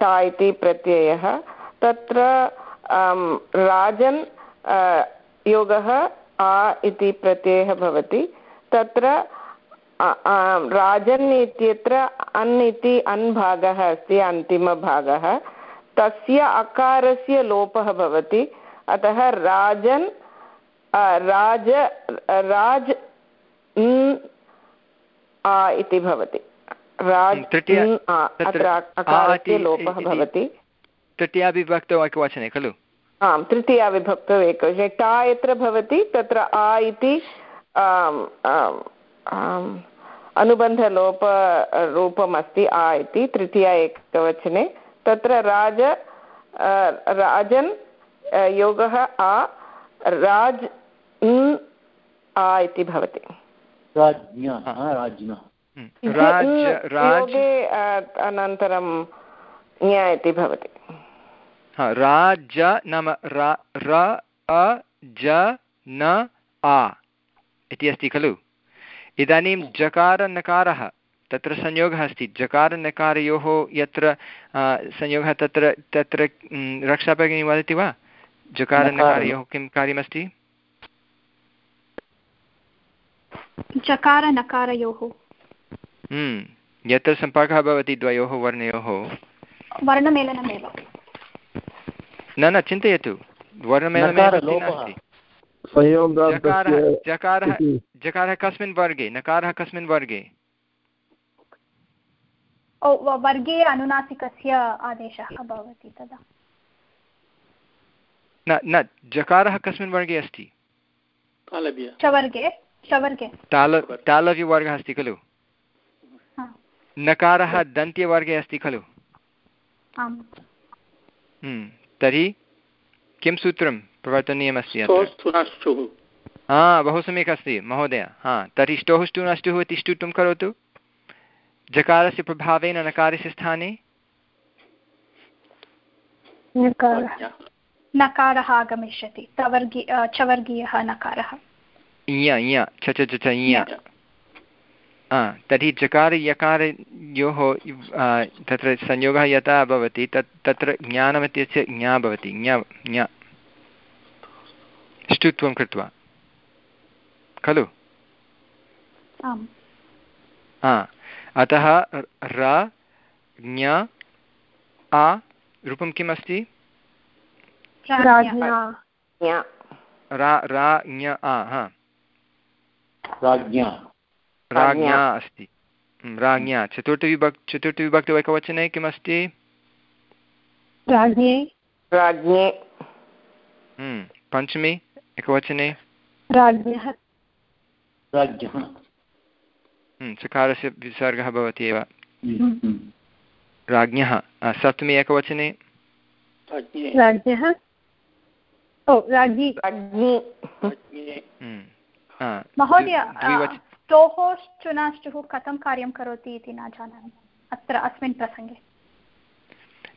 टा इति प्रत्ययः तत्र राजन् योगः आ इति प्रत्ययः भवति। तत्र राजन् इत्यत्र अन् इति अन् भागः अस्ति अन्तिमभागः। तस्य अकारस्य लोपः भवति। अतः राजन् राज राज इति भवति। राज अत्र अकारस्य लोपः भवति। तृतीयाविभक्तौ एकवचने खलु? आम् तृतीयाविभक्तौ एकवचने टा यत्र भवति तत्र आ इति अनुबन्धलोप रूपम् अस्ति आ इति तृतीया एकवचने। तत्र राज राजन् योगः आ राज आ इति भवति। अनन्तरं ञ इति भवति। राज नाम र अ ज न आ। इति अस्ति खलु? इदानीं जकारनकारः तत्र संयोगः अस्ति। जकारनकारयोः यत्र संयोगः तत्र तत्र रक्षाभगिनी वदति वा? जकारनकारयोः किं कार्यमस्ति? जकारनकारयोः यत्र सम्पर्कः भवति द्वयोः वर्णयोः। वर्णमेलनमेव। न न चिन्तयतु। जकारः जकारः कस्मिन् वर्गे नकारः कस्मिन् वर्गे? वर्गे अनुनासिकस्य आदेशः भवति तदा। न न जकारः कस्मिन् वर्गे अस्ति? तालव्यवर्गः अस्ति खलु? नकारः दन्त्यवर्गे अस्ति खलु? तर्हि किं सूत्रं प्रवर्तनीयमस्ति हा बहु सम्यक् अस्ति महोदय। हा तर्हि ष्टोः ष्टु नष्टुः इति ष्टुटुं करोतु। जकारस्य प्रभावेन नकारस्य स्थाने? नकारः। आगमिष्यति। तवर्गी चवर्गीयः नकारः। ञ छ च च ञ तर्हि जकार यकारयोः तत्र संयोगः यथा भवति तत् तत्र ज्ञानमित्यस्य ज्ञा भवति ज्ञ ज्ञ। ष्टुत्वं कृत्वा। खलु? अतः र ज्ञ आ रूपं किम् अस्ति? राज्ञा अस्ति। राज्ञा। चतुर्थविभक् चतुर्थविभक्तौ एकवचने किमस्ति? पञ्चमी एकवचने। चकारस्य विसर्गः भवति एव। राज्ञः। सप्तमी एकवचने। महोदय स्तोः चुनाष्टुः कथं कार्यं करोति इति न जानामि। अत्र अस्मिन् प्रसङ्गे।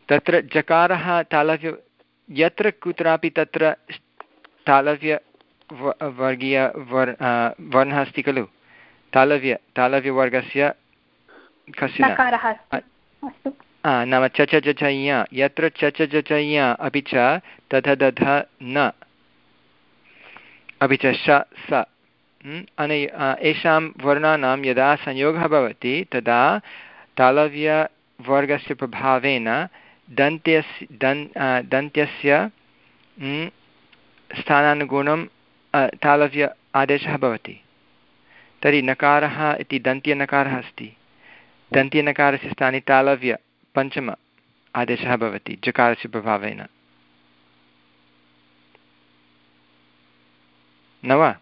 तत्र जकारः तालव्य यत्र कुत्रापि तत्र तालव्य वर्गीय वर् वर्णः अस्ति खलु? तालव्य तालव्यवर्गस्य कस्य नाम च च च यत्र अपि च तथ दध न। अपि च श स। अने येषां वर्णानां यदा संयोगः भवति, तदा तालव्यवर्गस्य प्रभावेन दन्त्यस्य दन् दन्त्यस्य स्थानानुगुणं तालव्य आदेशः भवति। तर्हि नकारः इति दन्त्यनकारः अस्ति। दन्त्यनकारस्य स्थाने तालव्य पञ्चम आदेशः भवति, जकारस्य प्रभावेन। न वा?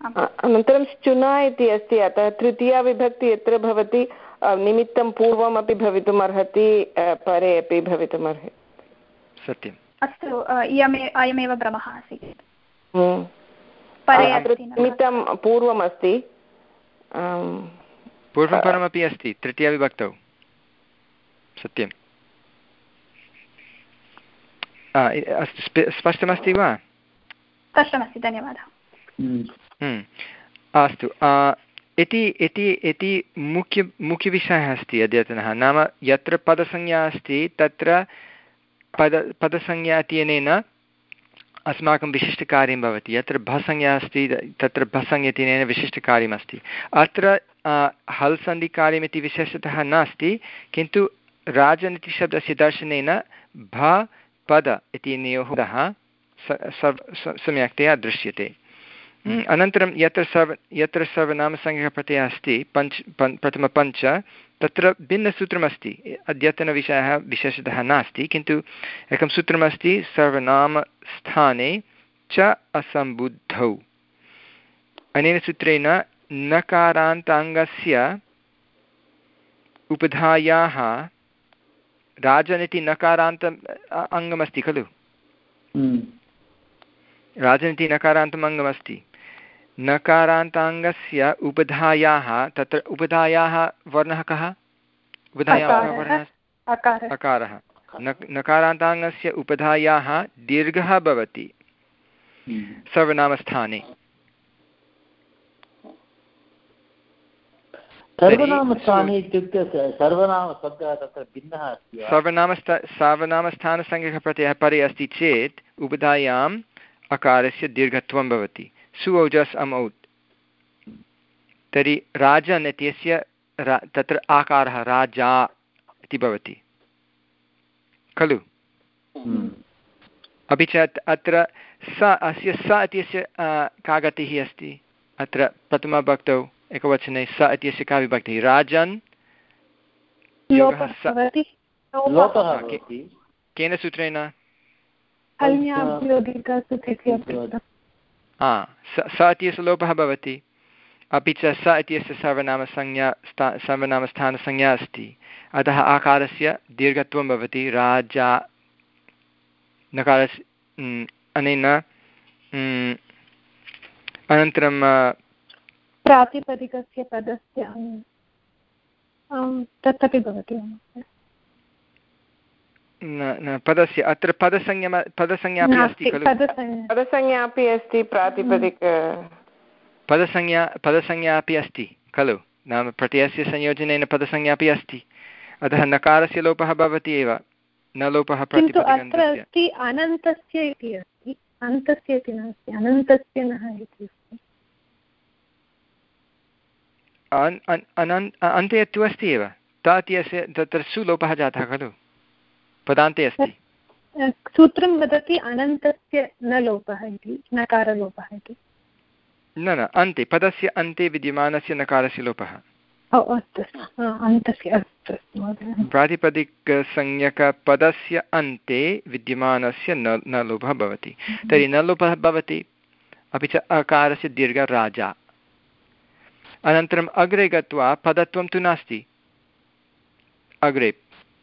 अनन्तरं चुना इति अस्ति अतः तृतीया विभक्ति यत्र भवति निमित्तं पूर्वमपि भवितुम् अर्हति परे अपि भवितुम् अर्हति सत्यम्। अस्तु इयमे अयमेव भ्रमः आसीत्। निमित्तं पूर्वमस्ति पूर्वं परमपि अस्ति तृतीयविभक्तौ सत्यम्। स्पष्टमस्ति वा? स्पष्टमस्ति धन्यवादः। अस्तु इति इति इति मुख्य मुख्यविषयः अस्ति अद्यतनः। नाम यत्र पदसंज्ञा अस्ति तत्र पद पदसंज्ञा इत्यनेन अस्माकं विशिष्टकार्यं भवति। यत्र भसंज्ञा अस्ति तत्र भसंज्ञ इत्यनेन विशिष्टकार्यमस्ति। अत्र हल् सन्धिकार्यमिति विशेषतः नास्ति किन्तु राजनीतिशब्दस्य दर्शनेन भ पद इत्यनयोः सम्यक्तया दृश्यते। हम्म, अनन्तरं यत्र सर्व यत्र सर्वनामसङ्ग्रहप्रत्ययः अस्ति पञ्च प्रथमपञ्च तत्र भिन्नसूत्रमस्ति। अद्यतनविषयः विशेषतः नास्ति किन्तु एकं सूत्रमस्ति सर्वनामस्थाने च असम्बुद्धौ। अनेन सूत्रेण नकारान्ताङ्गस्य उपधायाः राजनिति नकारान्त अङ्गमस्ति खलु। हम्म। राजनिति नकारान्तम् अङ्गमस्ति नकारान्ताङ्गस्य उपधायाः तत्र उपधायाः वर्णः कः? उपधायाः वर्णः? अकारः। नकारान्ताङ्गस्य उपधायाः दीर्घः भवति। सर्वनामस्थाने। सर्वनामस्थाने इत्युक्ते सर्वनामशब्दः तत्र भिन्नः अस्ति सर्वनामस्थ सर्वनामस्थानसङ्ग्रहप्रत्ययः परे अस्ति चेत् उपधायाम् अकारस्य दीर्घत्वं भवति। सु औजस् अम् औत् तर्हि राजन् इत्यस्य रा तत्र आकारः राजा इति भवति। खलु? हम्म। अपि च अत्र स अस्य स इत्यस्य का गतिः अस्ति। अत्र प्रथमभक्तौ एकवचने स इत्यस्य का विभक्तिः? राजन्? केन सूत्रेण? स इत्यस्य लोपः भवति। अपि च स इत्यस्य सर्वनामसंज्ञा स्था सर्वनामस्थानसंज्ञा अस्ति। अतः आकारस्य दीर्घत्वं भवति। राजा नकारस्य अनेन अनन्तरं प्रातिपदिकस्य पदस्य तदपि भवति न पदस्य अत्र पदसंज्ञा पदसंज्ञा अपि अस्ति खलु? पदसंज्ञा। अपि अस्ति प्रातिपदिक। पदसंज्ञा पदसंज्ञा अपि अस्ति खलु? नाम प्रत्ययस्य संयोजनेन पदसंज्ञा अपि अस्ति। अतः नकारस्य लोपः भवति एव न लोपः अनन्तस्य इति अस्ति अन्तस्य इति नास्ति अनन्तस्य नः इति अन्ते तु अस्ति एव तात्यस्य तत्र सुलोपः जातः खलु? पदान्ते अस्ति। सूत्रं वदति अनन्तस्य न लोपः इति नकारलोपः इति। न न अन्ते पदस्य अन्ते विद्यमानस्य नकारस्य लोपः। प्रातिपदिकसंज्ञकपदस्य अन्ते विद्यमानस्य न न लोपः भवति। तर्हि न लोपः भवति अपि च अकारस्य दीर्घराजा। अनन्तरम् अग्रे गत्वा पदत्वं तु नास्ति। अग्रे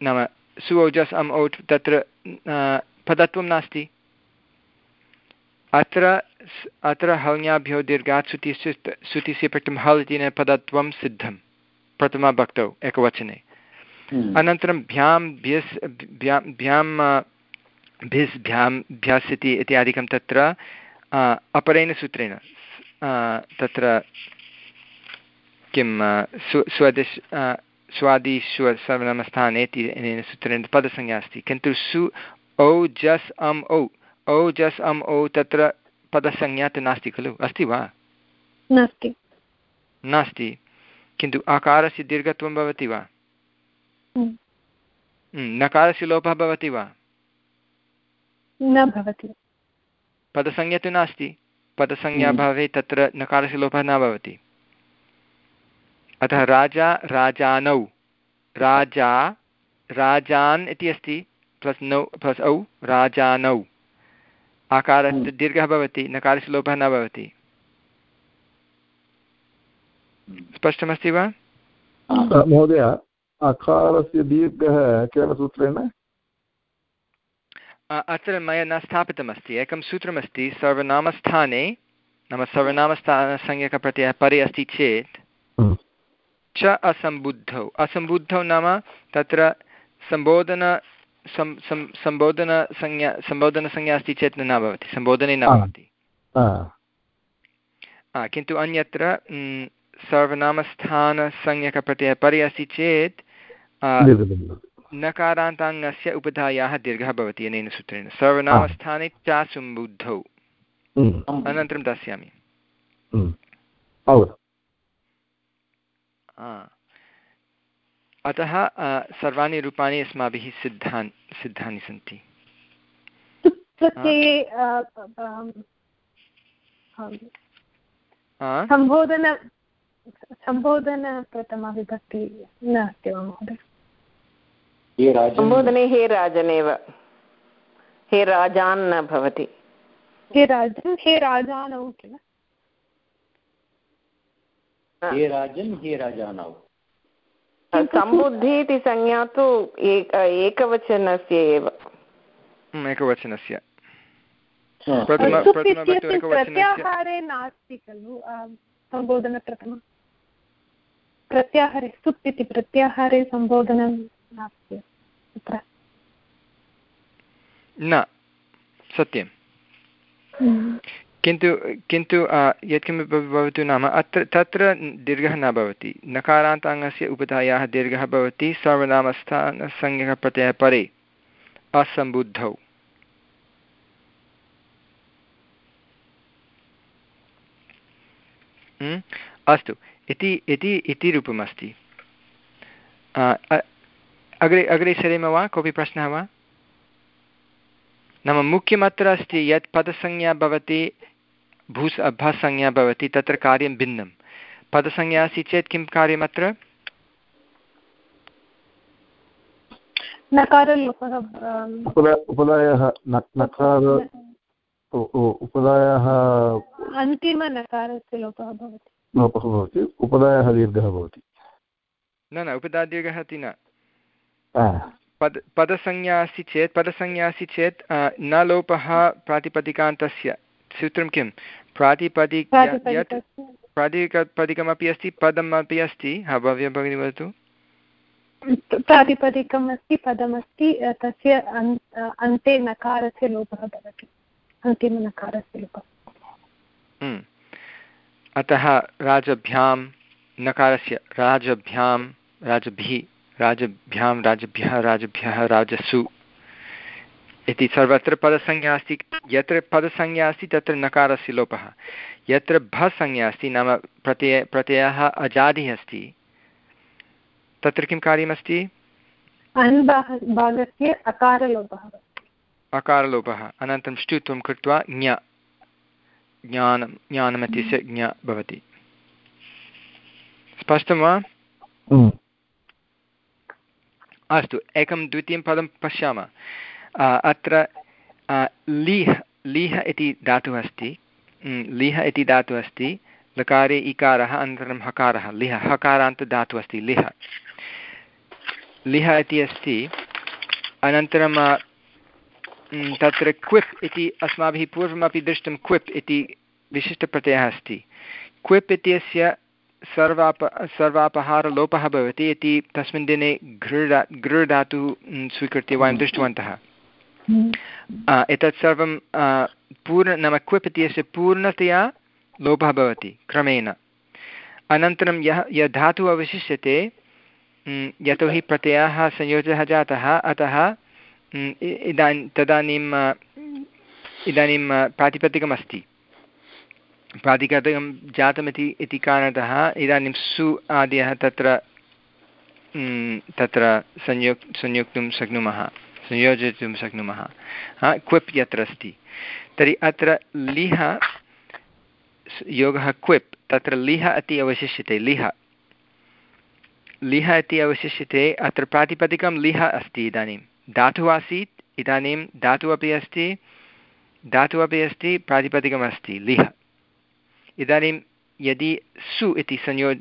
नाम सुओजस् अम् औट् तत्र पदत्वं नास्ति अत्र अत्र हल्याभ्यो दीर्घात् सुतिस्य सुतिस्य प्रथमं हल् इति पदत्वं सिद्धं प्रथमभक्तौ एकवचने। अनन्तरं भ्यां भ्यस् भ्यां भ्यां भिस् भ्यां भ्यास् इति इत्यादिकं तत्र अपरेण सूत्रेण तत्र किं स्व स्वदिश् स्वादिश्वसर्वनामस्थाने इति अनेन सूत्रेण पदसंज्ञा अस्ति किन्तु सु औ जस् अम् औ औ जस् अम् औ तत्र पदसंज्ञा तु नास्ति खलु अस्ति वा नास्ति नास्ति किन्तु आकारस्य दीर्घत्वं भवति वा नकारस्य लोपः भवति वा न भवति पदसंज्ञा तु नास्ति पदसंज्ञा। भवेत् तत्र नकारस्य लोपः न भवति अतः राजा राजानौ। राजा राजान् इति अस्ति प्लस् नौ प्लस् औ राजानौ। आकारः हम्म। दीर्घः भवति नकारस्य लोपः न भवति। स्पष्टमस्ति वा? महोदय अकारस्य दीर्घः केन सूत्रेण? अत्र मया न स्थापितमस्ति एकं सूत्रमस्ति सर्वनामस्थाने नाम सर्वनामस्थानसंज्ञकप्रत्ययः परे अस्ति चेत् हम्म। च असम्बुद्धौ। असम्बुद्धौ नाम तत्र सम्बोधन सम्बोधनसंज्ञा सम्बोधनसंज्ञा अस्ति चेत् न भवति सम्बोधने न भवति। किन्तु अन्यत्र सर्वनामस्थानसंज्ञकप्रत्ययः परे अस्ति चेत् नकारान्ताङ्गस्य उपधायाः दीर्घः भवति अनेन सूत्रेण। सर्वनामस्थाने चासुम्बुद्धौ अनन्तरं दास्यामि। अतः सर्वाणि रूपाणि अस्माभिः सिद्धान् सिद्धानि सन्ति। सम्बोधन सम्बोधनप्रथमविभक्ति नास्ति वा महोदय? सम्बोधने हे राजनेव। हे राजान् न भवति। हे राजन् हे राजानौ किल? हे। राजन् हे राजानौ सम्बुद्धि इति संज्ञा तु एकवचनस्य एव। एकवचनस्य। प्रत्याहारे नास्ति खलु? सम्बोधनप्रथमं प्रत्याहारे सुप् इति प्रत्याहारे सम्बोधनं नास्ति। तत्र। न सत्यं हम्म। किन्तु किन्तु यत्किमपि भवतु नाम, अत्र, तत्र दीर्घः न भवति। नकारान्ताङ्गस्य उपधायाः दीर्घः भवति सर्वनामस्थानसंज्ञकप्रत्ययः परे। असम्बुद्धौ? अस्तु। इति इति इति रूपमस्ति। अग्रे अग्रे सरेम वा? कोऽपि प्रश्नः वा? नाम मुख्यमत्र अस्ति यत् पदसंज्ञा भवति भूस् भसंज्ञा भवति तत्र कार्यं भिन्नं। पदसंज्ञा अस्ति चेत् किं कार्यमत्र उपदायः उपदायः अन्तिमनकारस्य लोपः भवति। लोपः भवति उपदायः दीर्घः भवति। न न उपदादीर्घः इति न। पद पदसंज्ञा अस्ति चेत् पदसंज्ञा अस्ति चेत् न लोपः प्रातिपदिकान्तस्य। सूत्रं किं? प्रातिपदिक यत् प्रातिपदिकमपि अस्ति पदम् अपि अस्ति। हा भव्य भगिनी वदतु। प्रातिपदिकम् अस्ति पदमस्ति तस्य अन्ते नकारस्य लोपः भवति। अन्तिमनकारस्य लोपः। हम्म। अतः राजभ्यां नकारस्य राजभ्यां राजभिः राजभ्यां राजभ्यः राजभ्यः राजसु। इति सर्वत्र पदसंज्ञा अस्ति यत्र पदसंज्ञा अस्ति तत्र नकारस्य लोपः। यत्र भसंज्ञा अस्ति नाम प्रत्यय प्रत्ययः अजादिः अस्ति। तत्र किं कार्यमस्ति? अकारलोपः। अनन्तरं ष्टुत्वं कृत्वा ज्ञ। ज्ञानं ज्ञानमित्यस्य ज्ञ भवति। स्पष्टं वा? अस्तु एकं द्वितीयं पदं पश्यामः। अत्र लीह्, लीह इति धातुः अस्ति। लिह इति धातुः अस्ति। लकारे इकारः, अनन्तरं हकारः। लिह हकारान्तधातुः अस्ति, लिह। लिह इति अस्ति। अनन्तरं तत्र क्विप् इति अस्माभिः पूर्वमपि दृष्टं क्विप् इति विशिष्टप्रत्ययः अस्ति। क्विप् इत्यस्य सर्वाप, सर्वापहारलोपः भवति। इति तस्मिन् दिने घृ घृ धातुः स्वीकृत्य वयं दृष्टवन्तः। एतत् सर्वं पूर्ण, नाम क्विप् इत्यस्य पूर्णतया लोपः भवति, क्रमेण। अनन्तरं यः यः धातुः अवशिष्यते यतोहि प्रत्ययः संयोजः जातः, अतः इदानीं, तदानीं इदानीं प्रातिपदिकमस्ति। प्रातिपदिकं जातमिति, इति कारणतः इदानीं सु आदयः तत्र तत्र संयोक्, संयोक्तुं शक्नुमः। संयोजयितुं शक्नुमः। क्विप् यत्र अस्ति। तर्हि अत्र लिह योगः क्विप्, तत्र लिह इति अवशिष्यते, लिह। लिह इति अवशिष्यते, अत्र प्रातिपदिकं लिह अस्ति इदानीं। धातुः आसीत्, इदानीं धातुः अपि अस्ति, धातुः अपि अस्ति प्रातिपदिकमस्ति लिह। इदानीं यदि सु इति संयो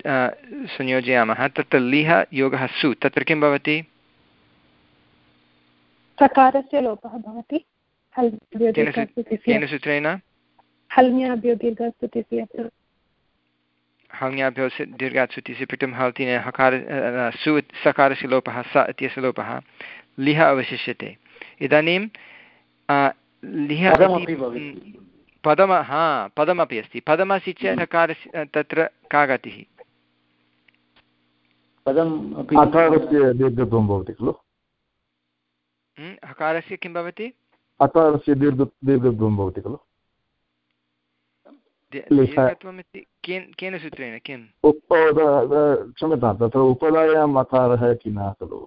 संयोजयामः, तत्र लिह, योगः सु, तत्र किं भवति? सकारस्य लोपः भवति। सूत्रेण? पिटुं हल्ति हकार सु सकारस्य लोपः स इत्यस्य लोपः। लिह अवशिष्यते। इदानीं लिह पदम हा पदमपि अस्ति। पदमस्ति चेत् हकारस्य तत्र का गतिः? पदम् दीर्घत्वं भवति खलु। हकारस्य किं भवति? अकारस्य दीर्घ दीर्घत्वं भवति खलु। केन सूत्रेण? किम्? क्षम्यतां तत्र उपधायाम् अकारः इति न खलु।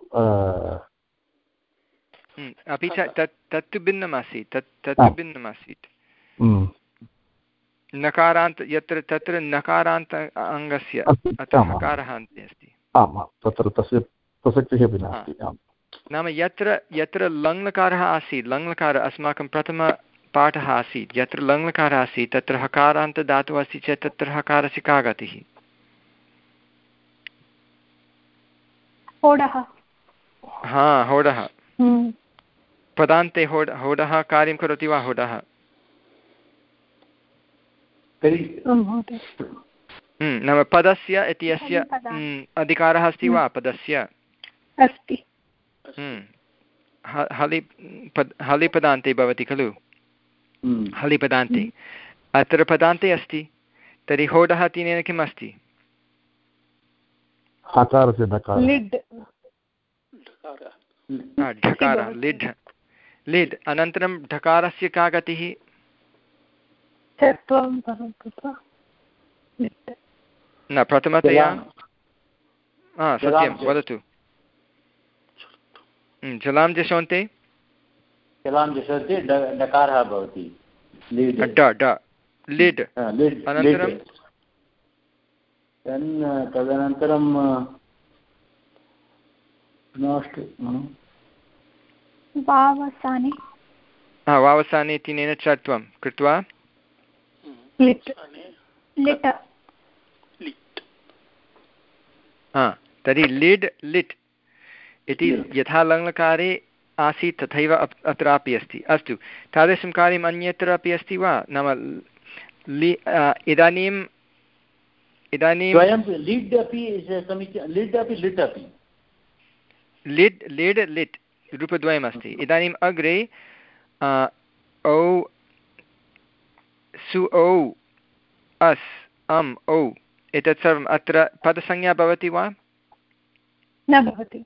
अपि च तत् तत्तु भिन्नमासीत्। तत् तत्तु भिन्नमासीत्। नकारान्त यत्र तत्र नकारान्त अङ्गस्य अतः हकारः अन्ते अस्ति। आम् तत्र तस्य प्रसक्तिः अपि नास्ति नाम यत्र यत्र लङ्लकारः आसीत् लङ्लकारः अस्माकं प्रथमपाठः आसीत् यत्र लङ्लकारः आसीत् तत्र हकारान्तदातुः अस्ति चेत् तत्र हकारस्य का गतिः? हा होडः। हम्म। पदान्ते होड होडः कार्यं करोति वा होडः? हम्म, नाम पदस्य इत्यस्य हम्म, अधिकारः अस्ति वा? पदस्य। अस्ति। हलि पद् हलिपदान्ते भवति खलु हलिपदान्ते अत्र पदान्ते अस्ति तर्हि होडः तिनेन किम् अस्ति ढकारः लिड् लिड् अनन्तरं ढकारस्य का गतिः न प्रथमतया सत्यं वदतु जलां जशोन्ते जलां जशोन्ते डकारः भवति लिड्. अनन्तरं? तदनन्तरं वावसाने. चत्वं कृत्वा? तर्हि लिड् लिट्. इति यथा लङ्लकारे आसीत् तथैव अत्रापि अस्ति। अस्तु तादृशं कार्यम् अन्यत्र अपि अस्ति वा? नाम लि इदानीम् इदानीं लिड् अपि लिड् अपि लिट् अपि। लिड् लिड् लिट् रूपद्वयमस्ति। इदानीम् अग्रे औ सु औ अस् अम् औ एतत् सर्वम् अत्र पदसंज्ञा भवति वा? न भवति।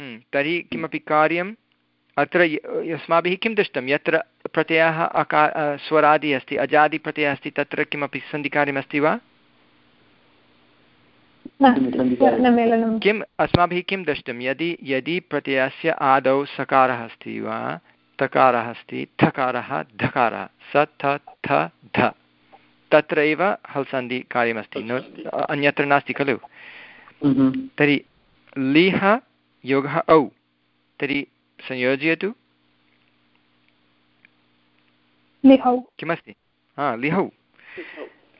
तर्हि किमपि कार्यम् अत्र अस्माभिः किं दृष्टं? यत्र प्रत्ययः अका स्वरादि अस्ति अजादिप्रत्ययः अस्ति तत्र किमपि सन्धिकार्यमस्ति वा? किम् अस्माभिः किं दृष्टं? यदि यदि प्रत्ययस्य आदौ सकारः अस्ति वा तकारः अस्ति थकारः धकारः स थ थ ध तत्रैव हल्सन्धि कार्यमस्ति अन्यत्र नास्ति खलु? तर्हि लिह योगः औ। तर्हि संयोजयतु। किमस्ति? हा लिहौ।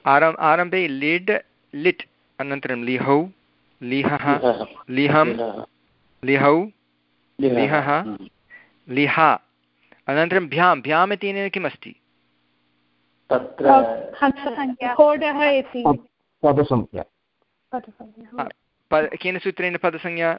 आरम् आरम्भे लिड् लिट् अनन्तरं लिहौ। लिहः लिहं लिहौ। लिहः। लिहा अनन्तरं भ्यां। भ्याम् इत्यनेन किमस्ति? केन सूत्रेण पदसंज्ञा?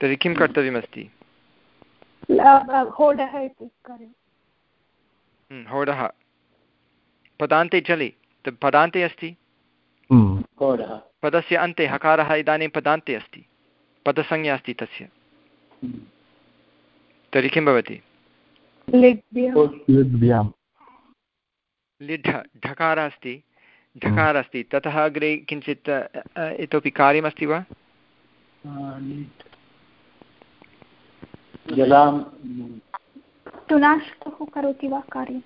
तर्हि किं कर्तव्यमस्ति? होडः पदान्ते चलि। पदान्ते अस्ति? पदस्य अन्ते हकारः इदानीं पदान्ते अस्ति। पदसंज्ञा अस्ति तस्य। तर्हि किं भवति? लिढ ढकारः अस्ति। ढकारः अस्ति। ततः अग्रे किञ्चित् इतोपि कार्यमस्ति वा? टुनाष्टुः करोति वा कार्यं।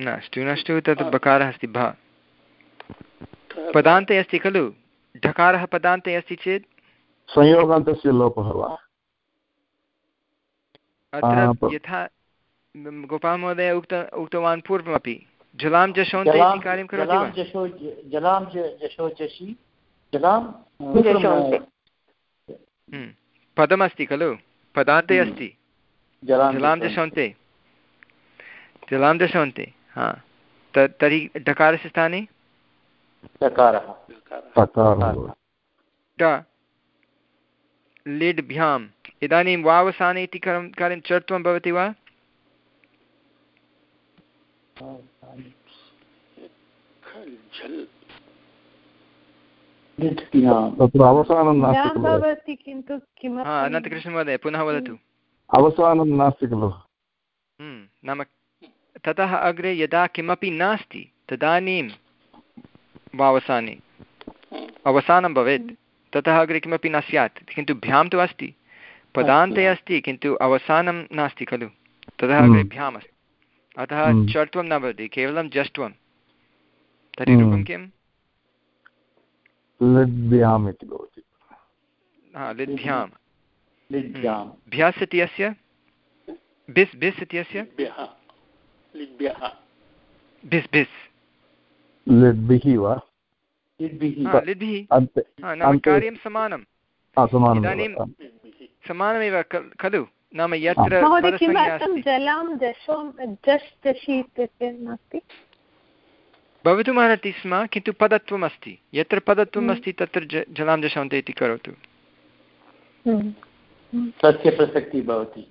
न। स्टुनष्टुः तत् बकारः अस्ति भा। पदान्ते अस्ति खलु? ढकारः पदान्ते अस्ति चेत्? संयोगान्तस्य लोपः वा? अत्र यथा गोपालमहोदय उक्त उक्तवान् पूर्वमपि। जलां जशोन्ते इति कार्यं करोति वा? जलां जशोचषि जलां हम्म, पदमस्ति खलु? पदान्ते हम्म। अस्ति। जलां जशोन्ते जलां दशवन्ते हा। तर्हि डकारस्य स्थाने? लिड्भ्याम् इदानीं वावसाने इति कार्यं चर्त्वं भवति वा? अनन्तकृष्णमहोदय पुनः वदतु। अवसानं नास्ति खलु। हम्म, नाम ततः अग्रे यदा किमपि नास्ति तदानीं वावसाने अवसानं भवेत्। ततः अग्रे किमपि न स्यात् किन्तु भ्यां तु अस्ति। पदान्ते अस्ति। किन्तु अवसानं नास्ति खलु। ततः अग्रे हम्म। भ्याम् अस्ति अतः हम्म। चट्वं न भवति केवलं जष्ट्वं। तर्हि। रूपं किम्? लिड्भ्याम् इति भवति। हा लिड्भ्यां भ्यस् इत्यस्य बिस् बिस् इत्यस्य भिस् भिस् लिड्भिः वा? लिड्भिः कार्यं समानम्। इदानीं समानमेव खलु? नाम यत्र भवितुमर्हति स्म किन्तु पदत्वम् अस्ति यत्र पदत्वम् हम्म। अस्ति तत्र जलां जशन्ते इति करोतु। हम्म। तस्य प्रसक्तिः भवति।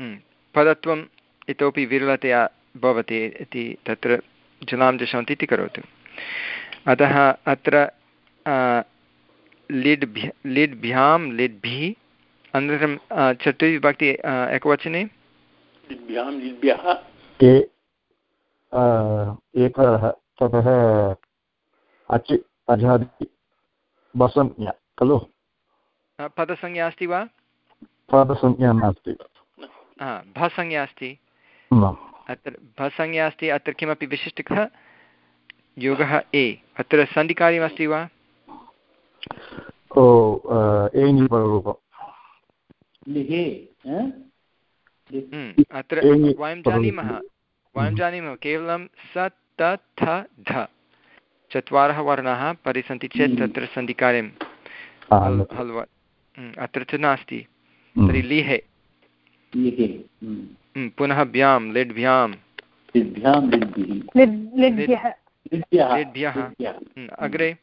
हम्म। पदत्वम् इतोपि विरलतया भवति इति तत्र जलां जशन्ति इति करोतु। अतः अत्र लिड्भ्य लिड्भ्यां लिड्भिः अनन्तरं चतुर्विभक्ति एकवचने? एकः ततः अच् अजादि वसंज्ञा खलु? पदसंज्ञा अस्ति वा? पदसंज्ञा नास्ति। भसंज्ञा अस्ति। अत्र भसंज्ञा अस्ति अत्र किमपि विशिष्टः योगः ए। अत्र सन्धिकार्यमस्ति वा? ओ एनिपररूपम् हम्म, अत्र वयं जानीमः। वयं जानीमः केवलं स त थ ध। चत्वारः वर्णाः परिसन्ति चेत् हम्म। तत्र सन्धिकार्यं हल्वा। हम्म, अत्र च नास्ति। तर्हि लिहे। पुनः भ्यां लिड्भ्यां लिड्भ्यः अग्रे।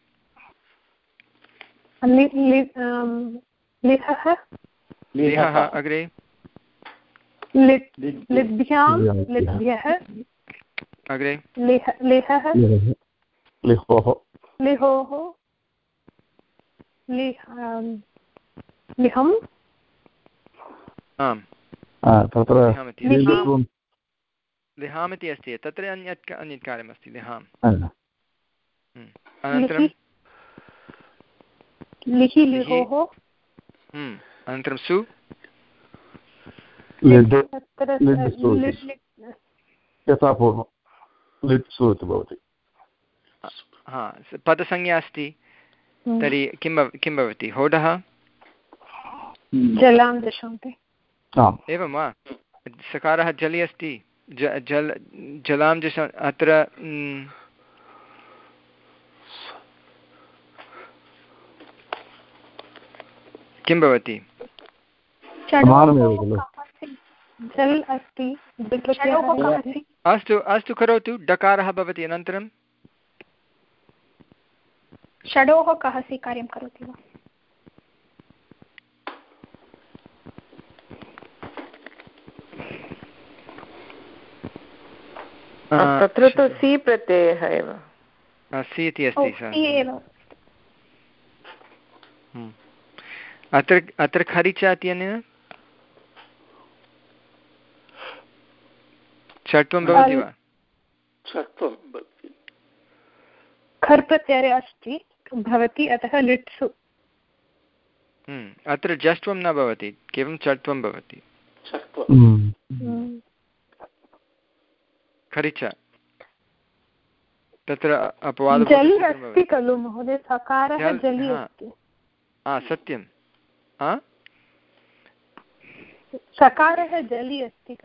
लिहः लिहः। अग्रे। लिद्भ्यां लिद्भ्यः अग्रे। लिहः लिहोः। लिहोः। लिहम् आम्। तत्र लिहाम् इति अस्ति। तत्र अन्यत् अन्यत् कार्यमस्ति लिहाम्। अनन्तरं लिहि लिहोः। अनन्तरं सु। यथा पूर्वं लिट् सु इति भवति। हा पदसंज्ञा अस्ति। तर्हि किं किं भवति? होडः? जलां दशन्ति। एवं वा? सकारः जलि अस्ति। जल जलां जश अत्र किं भवति? अस्तु अस्तु। करोतु। डकारः भवति अनन्तरं षडोः कः कार्यं करोति वा? तत्र तु सि प्रत्ययः एव। सि इति अस्ति अत्र अत्र खरिच इत्यनेन षट्वं भवति वा? खर् प्रत्यये अस्ति भवति अतः लिट्सु। हम्म, अत्र जष्ट्वं न भवति केवलं चट्वं भवति। खरिच तत्र अपवादः खलु महोदय सकारः सत्यं। सकारः जलि अस्ति।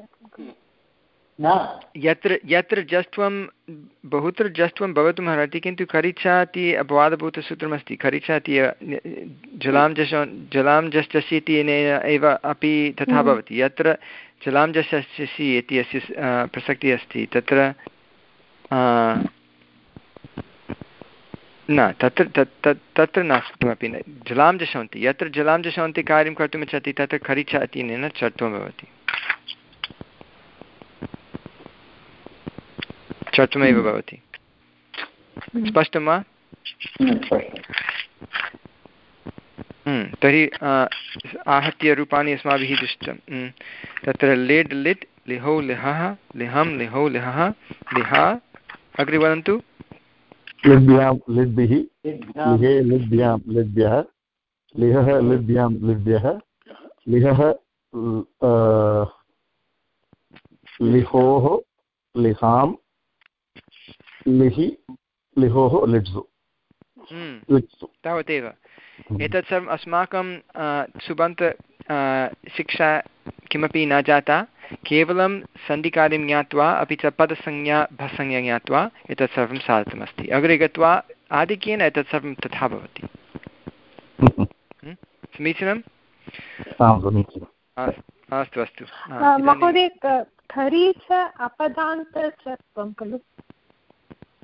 यत्र यत्र जस्त्वं बहुत्र जस्त्वं भवितुमर्हति किन्तु खरिचा इति अपवादभूतसूत्रमस्ति। खरिचा इति जलां जश जलां जश्चसि इति एव अपि तथा हम्म। भवति। यत्र जलां जश्चसि इति अस्य प्रसक्तिः अस्ति तत्र न तत्र तत् तत्र नास्ति किमपि न जलां जशन्ति यत्र जलां जशन्ति कार्यं कर्तुमिच्छति तत्र खरिचा इत्यनेन चत्वं भवति। हम्म। भवति हम्म। स्पष्टं वा हम्म, तर्हि आहत्य रूपाणि अस्माभिः दृष्टं तत्र लिड् लिट् लिहौ लिहः लिहं लिहौ लिहः लिहा अग्रे वदन्तु। लिभ्यां लिद्भिः लिहे लिभ्यां लिभ्यः लिहः लिभ्यां लिभ्यः लिहः लिहोः लिहां लिहि लिहोः लिट्सु। हम्म। तावदेव। एतत् सर्वम् अस्माकं सुबन्त शिक्षा किमपि न जाता केवलं सन्धिकार्यं ज्ञात्वा अपि च पदसंज्ञा भसंज्ञा ज्ञात्वा एतत् सर्वं साधितमस्ति। अग्रे गत्वा आधिक्येन एतत् सर्वं तथा भवति। हम्म? समीचीनम्? अस्तु अस्तु। महोदय खरी च अपदान्तत्वं खलु?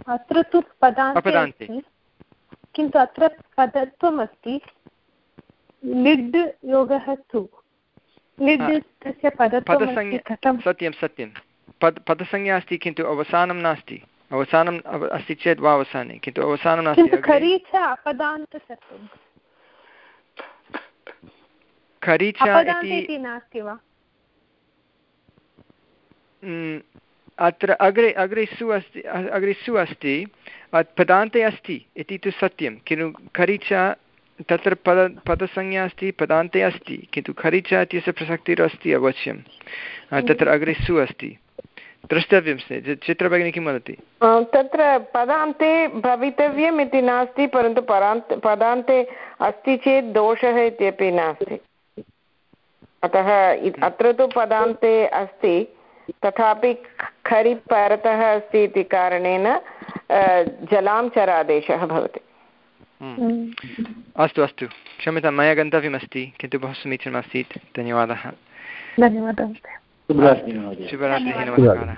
अत्र तु पदान्ते किन्तु अत्र पदत्वमस्ति। लिड् योगः तु। लिड् तस्य सत्यं सत्यं। पद पदसंज्ञा अस्ति किन्तु अवसानं नास्ति। अवसानम् अस्ति चेत् वा अवसाने? किन्तु अवसानं नास्ति खरीचा इति नास्ति वा? अत्र अग्रे अग्रे सु अस्ति, अग्रे सु अस्ति पदान्ते अस्ति, इति तु सत्यं। किन्तु खरीचा तत्र पद, पदसंज्ञा अस्ति, पदान्ते अस्ति, किन्तु खरिच इत्यस्य प्रसक्तिरस्ति अवश्यं। तत्र अग्रे सु अस्ति। द्रष्टव्यं चित्रभगिनी किं वदति? तत्र पदान्ते भवितव्यम् इति नास्ति, परन्तु परान्त, पदान्ते अस्ति चेत् दोषः इत्यपि नास्ति। अतः अत्र तु पदान्ते अस्ति। तथापि खरि परतः अस्ति इति कारणेन जलां भवति। हम्म। अस्तु अस्तु। क्षम्यतां मया गन्तव्यमस्ति किन्तु बहु समीचीनमासीत् धन्यवादः। धन्यवादः। शुभरात्रिः नमस्कारः।